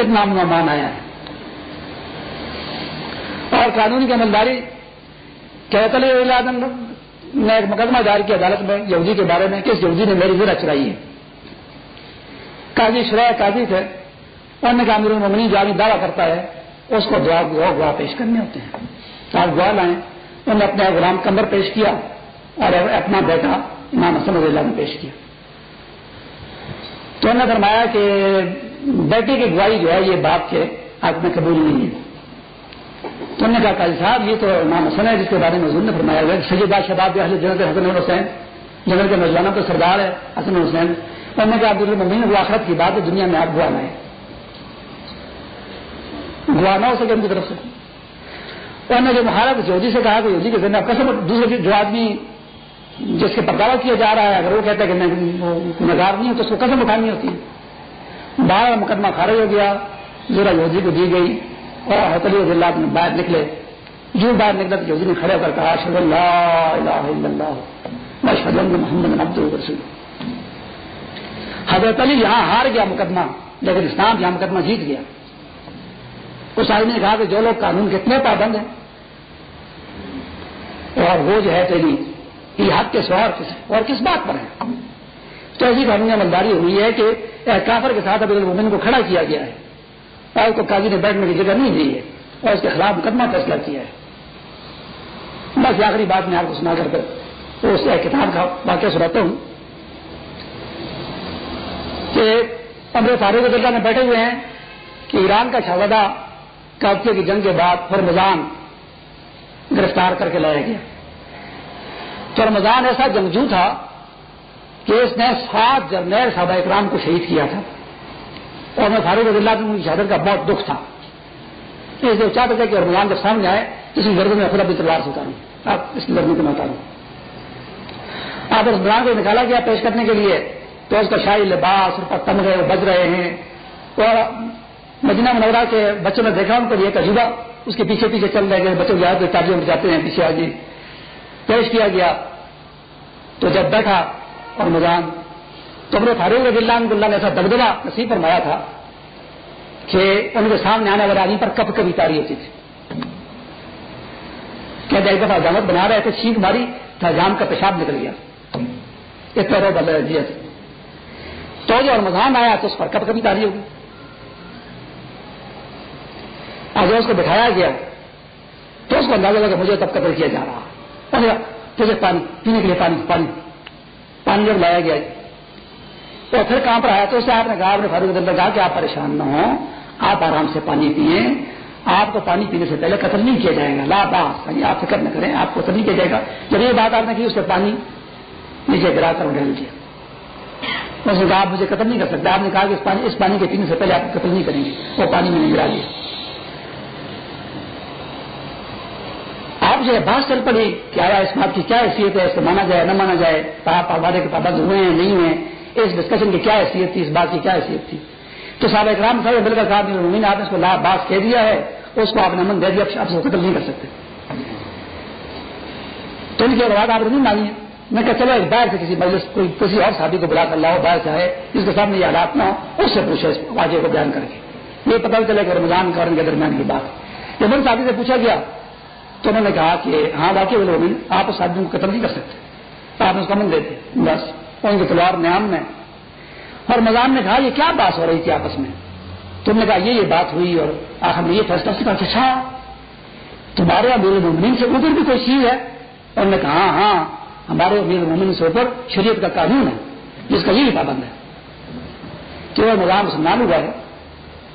اتنا مان آیا ہے۔ اور قانون کی عملداری کہتے نے ایک مقدمہ دار کی عدالت میں، یہودی کے بارے میں، کس یہودی نے میری ذرا چرائی ہے؟ قاضی شرح قاضی تھے۔ انہوں نے کہا میرے ممنی جو آدمی دعویٰ کرتا ہے، اس کو دعا گواہ گواہ پیش کرنے ہوتے ہیں۔ آپ گواہ لائیں۔ انہوں نے اپنا غلام کمبر پیش کیا اور اپنا بیٹا امام حسن رضی اللہ نے پیش کیا۔ تو انہوں نے فرمایا کہ بیٹے کی گواہی جو ہے یہ باپ کے ہاتھ میں قبول نہیں ہے۔ تو انہوں نے کہا قاضی صاحب، یہ تو امام حسن ہے، جس کے بارے میں حضور نے فرمایا گیا سیدہ شباب جنرل حسن حسین جنرل کے نوجوانوں کے سردار ہے حسن حسین۔ انہوں نے کہا عبد المین وہ آخرت کی بات ہے، دنیا میں آپ گوا لائیں گوا نہ ہو سکے ان کی طرف سے۔ انہوں نے جو مہارت یہودی سے کہا کہ یہودی کے ذریعے دوسرے جو آدمی جس کے پرداوا کیا جا رہا ہے، اگر وہ کہتا ہے کہ نگار نہیں ہے تو اس کو قسم اٹھانی ہوتی ہے باہر مقدمہ خارج ہو گیا ذرا یہودی کو دی گئی اور حتلی اللہ میں باہر نکلے۔ جو باہر نکلا تو یہودی نے کھڑے ہو کر کہا شد اللہ الہ الا اللہ میں محمد عبد رسول حضرت علی یہاں ہار گیا مقدمہ، لیکن اسلام یہاں مقدمہ جیت گیا۔ اس آدمی نے کہا کہ جو لوگ قانون کے اتنے پابند ہیں، اور وہ جو ہے تیری یہ حق کے سوار کس اور کس بات پر ہے؟ تو ایسی قانون عملداری ہوئی ہے کہ کافر کے ساتھ ابھی مومن کو کھڑا کیا گیا ہے۔ اور اس کو قاضی نے بیٹھنے کی جگہ نہیں دی ہے۔ اور اس کے خلاف مقدمہ فیصلہ کیا ہے۔ بس آخری بات میں آپ کو سنا کر کر اس کتاب کا واقعہ سناتا ہوں۔ کہ امر فاروق عبداللہ میں بیٹھے ہوئے ہیں کہ ایران کا شہزادہ کابطے کی جنگ کے بعد فرمزان گرفتار کر کے لایا گیا۔ تو رمضان ایسا جنگجو تھا کہ اس نے سات جرنیل صحابہ اکرام کو شہید کیا تھا اور میں فاروق عبد اللہ کی شہادت کا بہت دکھ تھا۔ اس لیے چاہتے تھے کہ رمضان جب سامنے آئے کسی گردوں میں خود اپنی تلوار سے اتاروں۔ آپ اس گردوں کو میں اتاروں۔ آپ رمضان کو نکالا گیا پیش کرنے کے لیے تو اس کا شاہی لباس اور تم گئے وہ بج رہے ہیں۔ اور مدینہ منورہ کے بچوں نے دیکھا، ان کو ایک عجوبہ اس کے پیچھے پیچھے چل رہے گئے بچوں یاد تاجیوں میں جاتے ہیں، پیچھے آگے۔ پیش کیا گیا۔ تو جب بیٹھا اور مدان تو اپنے فاروق رضی اللہ اللہ نے ایسا دبدبا نصیب فرمایا تھا کہ ان کے سامنے آنے والے آدمی پر کب کبھی تاری ہوتی تھی۔ کہتے ایک دفعہ جامت بنا رہے تھے، چھینک ماری، تھا، جام کا پیشاب نکل گیا۔ اتنا رو بدل دیا جی تو جو رمضان آیا تو اس پر کب کبھی تاری ہوگی۔ آج اس کو بٹھایا گیا تو اس کو اندازہ لگا مجھے تب قتل کیا جا رہا۔ تجھے پانی، پینے کے لیے پانی پانی پانی جب لایا گیا جی۔ تو پھر کہاں پر آیا؟ تو اسے آپ نے کہا آپ نے فاروق اندر کہا کہ آپ پریشان نہ ہوں، آپ آرام سے پانی پئیں آپ کو پانی پینے سے پہلے قتل نہیں کیا جائے گا۔ لا باس یعنی آپ فکر نہ کریں، آپ کو قتل نہیں کیا جائے گا۔ جب یہ بات آپ نے کی، اس سے پانی نیچے گرا کر ڈال دیا۔ اس نے کہا، آپ مجھے قتل نہیں کر سکتے۔ آپ نے کہا کہ اس پانی اس پانی کے پینے سے پہلے آپ قتل نہیں کریں گے، وہ پانی میں نے گرا دیا۔ آپ جو ہے بات چل پڑی کہ آیا اس بات کی کیا حیثیت ہے، اس کو مانا جائے، نہ مانا جائے آپ وعدے کے پابند ہوئے ہیں، نہیں ہوئے اس ڈسکشن کی کیا حیثیت تھی، اس بات کی کیا حیثیت تھی؟ تو صاحب اکرام صاحب مل کر صاحب نے آپ نے اس کو بات کہہ دیا ہے، اس کو آپ نے امن دے دیا، آپ سے قتل نہیں کر سکتے۔ تو ان کی بات آپ نے نہیں مانی ہے۔ میں کہا چلو ایک باہر سے کسی مجلس، کوئی کسی اور شادی کو بلا کر لاؤ، باہر سے آئے، جس کے سامنے یہ حالات نہ ہو اس سے پوچھو اس واقعے کو بیان کر کے۔ یہ پتہ چلے کہ رمضان کا کے درمیان کی بات۔ جب ان شادی سے پوچھا گیا تو انہوں نے کہا کہ ہاں واقعی وہ لوگ آپ اس آدمی کو قتل نہیں کر سکتے۔ آپ اس کا من دیتے بس ان کی تلوار نیام میں اور مزان نے کہا، یہ کیا بات ہو رہی تھی آپس میں؟ تم نے کہا، یہ یہ بات ہوئی اور آخر میں یہ فیصلہ سے کہا اچھا تمہارے امیر المومنین سے ادھر بھی کوئی چیز ہے؟ انہوں نے کہا ہاں ہاں ہمارے امیر المومنین سے اوپر شریعت کا قانون ہے، جس کا یہی پابند ہے۔ کہ وہ نظام مسلمان ہوا ہے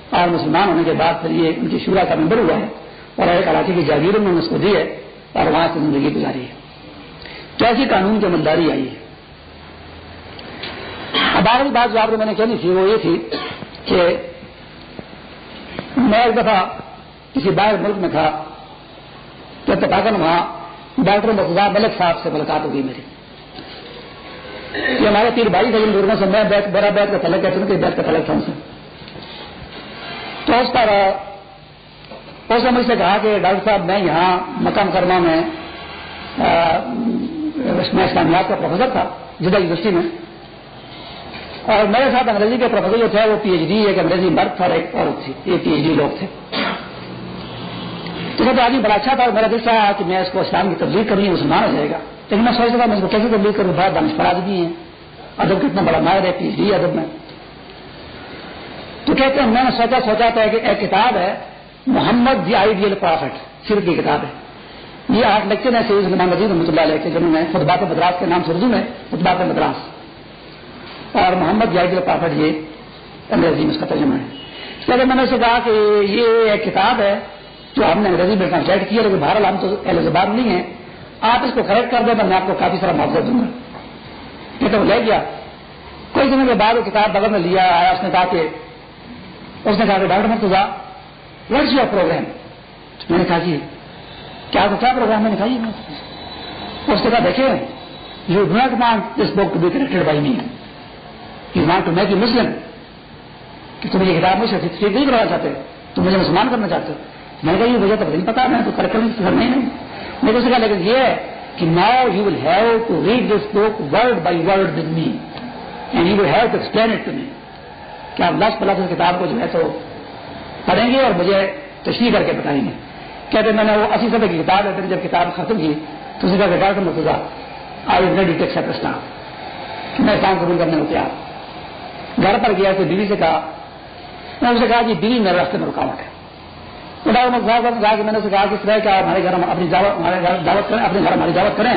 اور مسلمان ہونے کے بعد پھر یہ ان کی شورا کا ممبر ہوا ہے۔ اور ایک علاقے کی جاگیر انہوں نے اس کو دی ہے اور وہاں سے زندگی گزاری ہے۔ تو ایسی قانون کی عملداری آئی ہے۔ اب آخری بات جو آپ کو میں نے کہنی تھی وہ یہ تھی کہ میں ایک دفعہ کسی باہر ملک میں تھا تو اتفاقن وہاں ڈاکٹر مرتضا ملک صاحب سے ملاقات ہوگی میری۔ یہ ہمارے تیر بھائی تھے جن لوگوں سے میں بیت بڑا بیت کا تلک کہتے ہیں کہ بیت کا تلک تھا ان سے۔ تو اس پر اس نے مجھ سے کہا کہ ڈاکٹر صاحب، میں یہاں مکان کرما میں اسلامیات کا پروفیسر تھا، جدہ یونیورسٹی میں۔ اور میرے ساتھ انگریزی کے پروفیسر جو تھے، وہ پی ایچ ڈی، ایک انگریزی مرد تھا، اور ایک عورت تھی، یہ پی ایچ ڈی لوگ تھے۔ تو جب آدمی بڑا اچھا تھا، اور میرا دل چاہا کہ میں اس کو اسلام کی تبدیل کرنی ہے مسلمان ہو جائے گا۔ لیکن میں سوچ رہا میں اس کو کیسے تبدیل کروں؟ بہت دانش پڑا بھی ہیں۔ ادب کتنا بڑا ماہر ہے، پی ایچ ڈی ادب میں۔ تو کہتے ہیں، میں نے سوچا سوچا تھا کہ ایک کتاب ہے محمد جی دی آئیڈیل پرافٹ صرف کی کتاب ہے۔ یہ آٹھ لیکچر ہے سید سلمان نظیر رحمۃ اللہ علیہ کے، جنہوں نے خطبات مدراس کے نام سے اردو میں خطبات مدراس۔ اور محمد جی جائد الفٹ یہ انگریزی میں اس کا ترجمہ ہے۔ پہلے میں نے اسے کہا کہ یہ ایک کتاب ہے جو ہم نے انگریزی میں ٹرانسلیٹ کیا لیکن بہرحال ہم تو اہل زبان نہیں ہیں۔ آپ اس کو کریکٹ کر دیں میں آپ کو کافی سارا معاوضہ دوں گا۔ یہ تو لے گیا۔ کوئی دنوں کے بعد وہ کتاب بغل میں لیا، آیا، اس نے کہا کہ اس نے کہا کہ doctor Murtaza what's your program میں نے کہا جی کیا تو کیا پروگرام میں نے کہا جی، اس نے کہا دیکھیں you do not want this book to be corrected by me you want to make you Muslim کہ تم یہ کتاب مجھ سے ٹھیک نہیں کروانا چاہتے، تم مجھے مسلمان کرنا چاہتے۔ میں نے کہا جی، یہ وجہ تو نہیں پتا، میں تو کر کرنے نہیں میں نے کہا، لیکن یہ ہے کہ now you will have to read this book word by word with me and you will have to explain it to me کہ آپ دس پلاس کتاب کو جو ہے تو پڑھیں گے اور مجھے تشریح کر کے بتائیں گے۔ کہتے میں نے وہ اسی سطح کی کتاب ہے جب کتاب ختم کی تو اسی کا کتاب سے Murtaza I ready takes Islam میں اسلام قبول کرنے کو تیار گھر پر گیا تو بیوی سے کہا، میں نے کہا کہ بیوی میرے راستے میں رکاوٹ ہے۔ میں نے کہا کہ طرح کا ہمارے گھر اپنی ہمارے گھر دعوت کریں، اپنے گھر ہماری دعوت کریں۔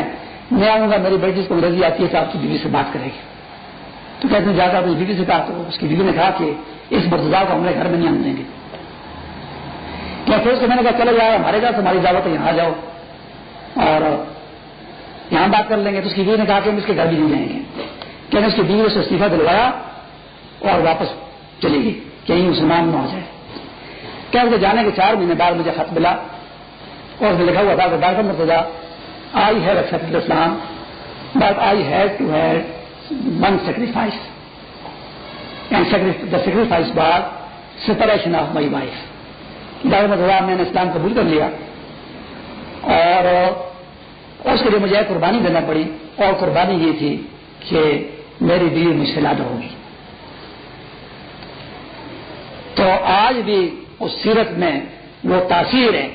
میں آؤں گا، میری بیٹی کو انگریزی آتی ہے تو آپ کی بیوی سے بات کرے گی۔ تو کہتے ہیں، جا کر اپنی بیوی سے کہا، تو اس کی بیوی نے کہا کہ اس مرتضا کو ہمارے گھر میں نہیں آنے دیں گے۔ کیا پھر سے میں نے کہا، چلو جاؤ ہمارے گھر ہماری دعوت ہے یہاں جاؤ. اور یہاں بات کر لیں گے تو اس کی بیوی نے کہا کہ ہم اس کے گھر بھی نہیں جائیں گے۔ کہ نے اس کی بیوی سے استعفیٰ دلوایا اور واپس چلے گی کہ مسلمان نہ ہو جائے۔ کیا اسے جانے کے چار مہینے بعد مجھے خط ملا اور لکھا ہوا تھا کہ doctor Murtaza I have accept Islam, but I have to have one sacrifice. And the sacrifice separation of my wife. Doctor Murtaza میں نے اسلام قبول کر لیا۔ اور اس کے لیے مجھے قربانی دینا پڑی۔ اور قربانی یہ تھی کہ میری بیوی مجھ سے لادہ ہوگی۔ تو آج بھی اس سیرت میں وہ تاثیر ہے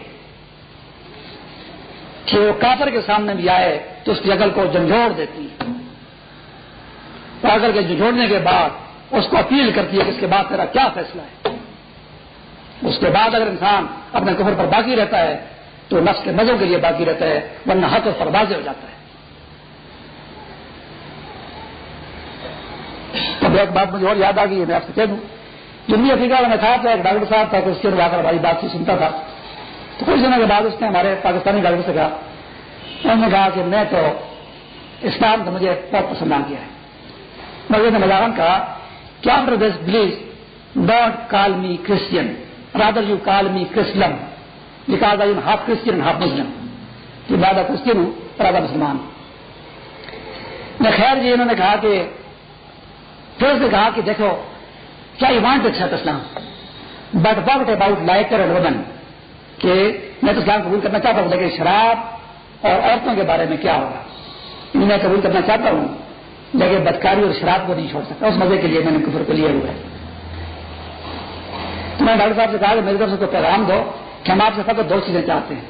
کہ وہ کافر کے سامنے بھی آئے تو اس کی عقل کو جھنجھوڑ دیتی ہے۔ عقل کے جھنجھوڑنے کے بعد اس کو اپیل کرتی ہے کہ اس کے بعد تیرا کیا فیصلہ ہے؟ اس کے بعد اگر انسان اپنے کفر پر باقی رہتا ہے، تو نفس کے مزوں کے لیے باقی رہتا ہے، ورنہ حق اور پروازے ہو جاتا ہے۔ ایک بات مجھے اور یاد آ گئی ہے، میں آپ سے کہہ دوں۔ جنوبی افریقہ میں تھا تو ایک ڈاکٹر صاحب تھا اس کے کر ہماری بات سے سنتا تھا۔ تو کچھ دنوں کے بعد اس نے ہمارے پاکستانی ڈاکٹر سے کہا، انہوں نے کہا کہ میں تو اسلام تو مجھے بہت پسند آ گیا ہے۔ مگر نے مزاحم کہا، کیا this please don't call me Christian? Rather you call me Chrislam half Christian half Muslim یہ زیادہ کرسچن ہوں رادہ مسلمان میں خیر جی انہوں نے کہا کہ پھر اس نے کہا کہ دیکھو، کیا یو وانٹ اچھا Islam? But what about liquor and women کہ میں تو اسلام قبول کرنا چاہتا ہوں، لیکن شراب اور عورتوں کے بارے میں کیا ہوگا؟ یعنی میں قبول کرنا چاہتا ہوں، لیکن بدکاری اور شراب کو نہیں چھوڑ سکتا، اس مزے کے لیے میں نے کفر کو لیا ہوا ہے۔ میں ڈاکٹر صاحب سے کہا کہ میری طرف سے تو پیغام دو کہ ہم آپ سے فقط دو چیزیں چاہتے ہیں۔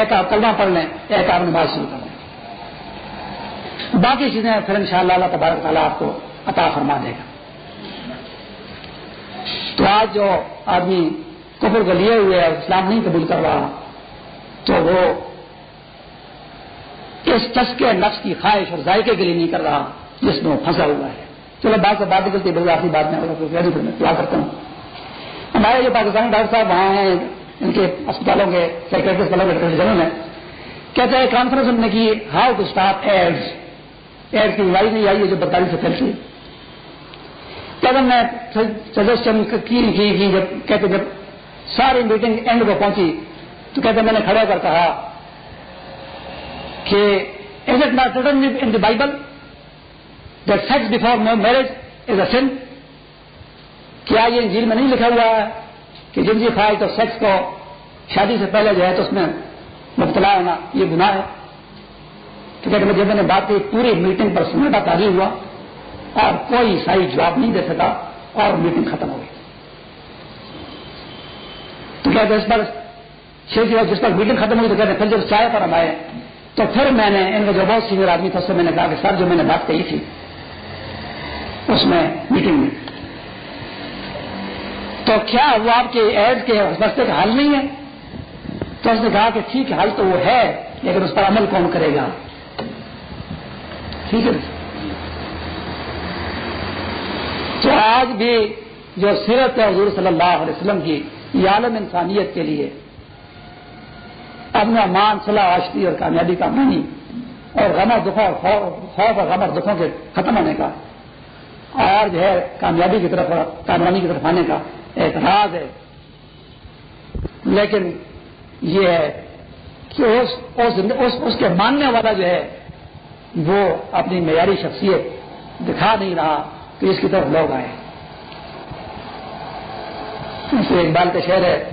ایک آپ کلمہ پڑھ لیں، ایک آپ نماز شروع کر لیں۔ باقی چیزیں پھر ان شاء اللہ اللہ تبارک تعالیٰ آپ کو عطا فرما دے گا۔ تو آج جو آدمی کفر کو لیے ہوئے اور اسلام نہیں قبول کر رہا، تو وہ اس چسکے نقش کی خواہش اور ذائقے کے لیے نہیں کر رہا جس میں وہ پھنسا ہوا ہے۔ چلو بات سے بات نکلتی ہے آخری بات میں کیا کرتا ہوں۔ ہمارے جو پاکستانی ڈاکٹر صاحب وہاں ہیں، ان کے اسپتالوں کے سیکٹریٹس والوں کے جنرل ہیں کہتے ہیں کانفرنس ہم نے کی how to stop AIDS AIDS کی بیماری نہیں آئی ہے جو بدکاری سے پھیلتی تب ہم نے سجیشن کی جب کہتے جب ساری میٹنگ اینڈ کو پہنچی، تو کہتے میں نے کھڑا کر کہا کہ is it not written in the Bible that sex before marriage is a sin کیا یہ انجیل میں نہیں لکھا ہوا ہے کہ جنسی خواہش تو سیکس کو شادی سے پہلے جو ہے تو اس میں مبتلا ہونا یہ گناہ ہے۔ تو کہتے جب میں نے بات کی، پوری میٹنگ پر سناٹا تازی ہوا اور کوئی عیسائی جواب نہیں دے سکا اور میٹنگ ختم ہو گئی۔ تو کہتے اس پر جی، جس پر میٹنگ ختم ہوئی تو کہتے پھر جب چائے پر ہم آئے تو پھر میں نے، ان کا جو بہت سینئر آدمی تھا اس سے میں نے کہا کہ سر جو میں نے بات کہی تھی، اس میں میٹنگ میں تو کیا وہ آپ کے ایڈ کے مسئلے کا حل نہیں ہے؟ تو اس نے کہا کہ ٹھیک حل تو وہ ہے، لیکن اس پر عمل کون کرے گا؟ ٹھیک ہے۔ تو آج بھی جو سیرت ہے حضور صلی اللہ علیہ وسلم کی، یہ عالم انسانیت کے لیے امن امان، صلاح، آشتی اور کامیابی کا معنی اور غمر دکھوں خوف اور غمر دکھوں کے ختم ہونے کا، اور جو ہے کامیابی کی طرف کامیابی کی طرف آنے کا۔ ایک راز ہے۔ لیکن یہ ہے کہ اس, اس, اس, اس کے ماننے والا جو ہے وہ اپنی معیاری شخصیت دکھا نہیں رہا تو اس کی طرف لوگ آئے ایک بال کا شہر ہے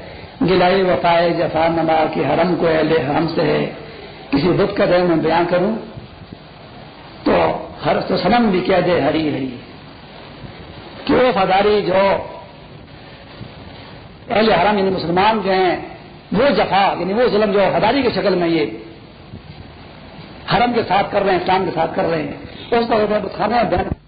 گلائی وفائے جفا نما کی حرم کو اہل حرم سے ہے کسی بدھ کا دے میں بیان کروں۔ تو ہر تو سنم بھی کیا دے ہری ہری۔ کہ وہ فداری جو اہل حرم یعنی مسلمان جو ہیں، وہ جفا یعنی وہ ظلم جو ہداری کی شکل میں یہ حرم کے ساتھ کر رہے ہیں، اسلام کے ساتھ کر رہے ہیں۔ اس کا بیان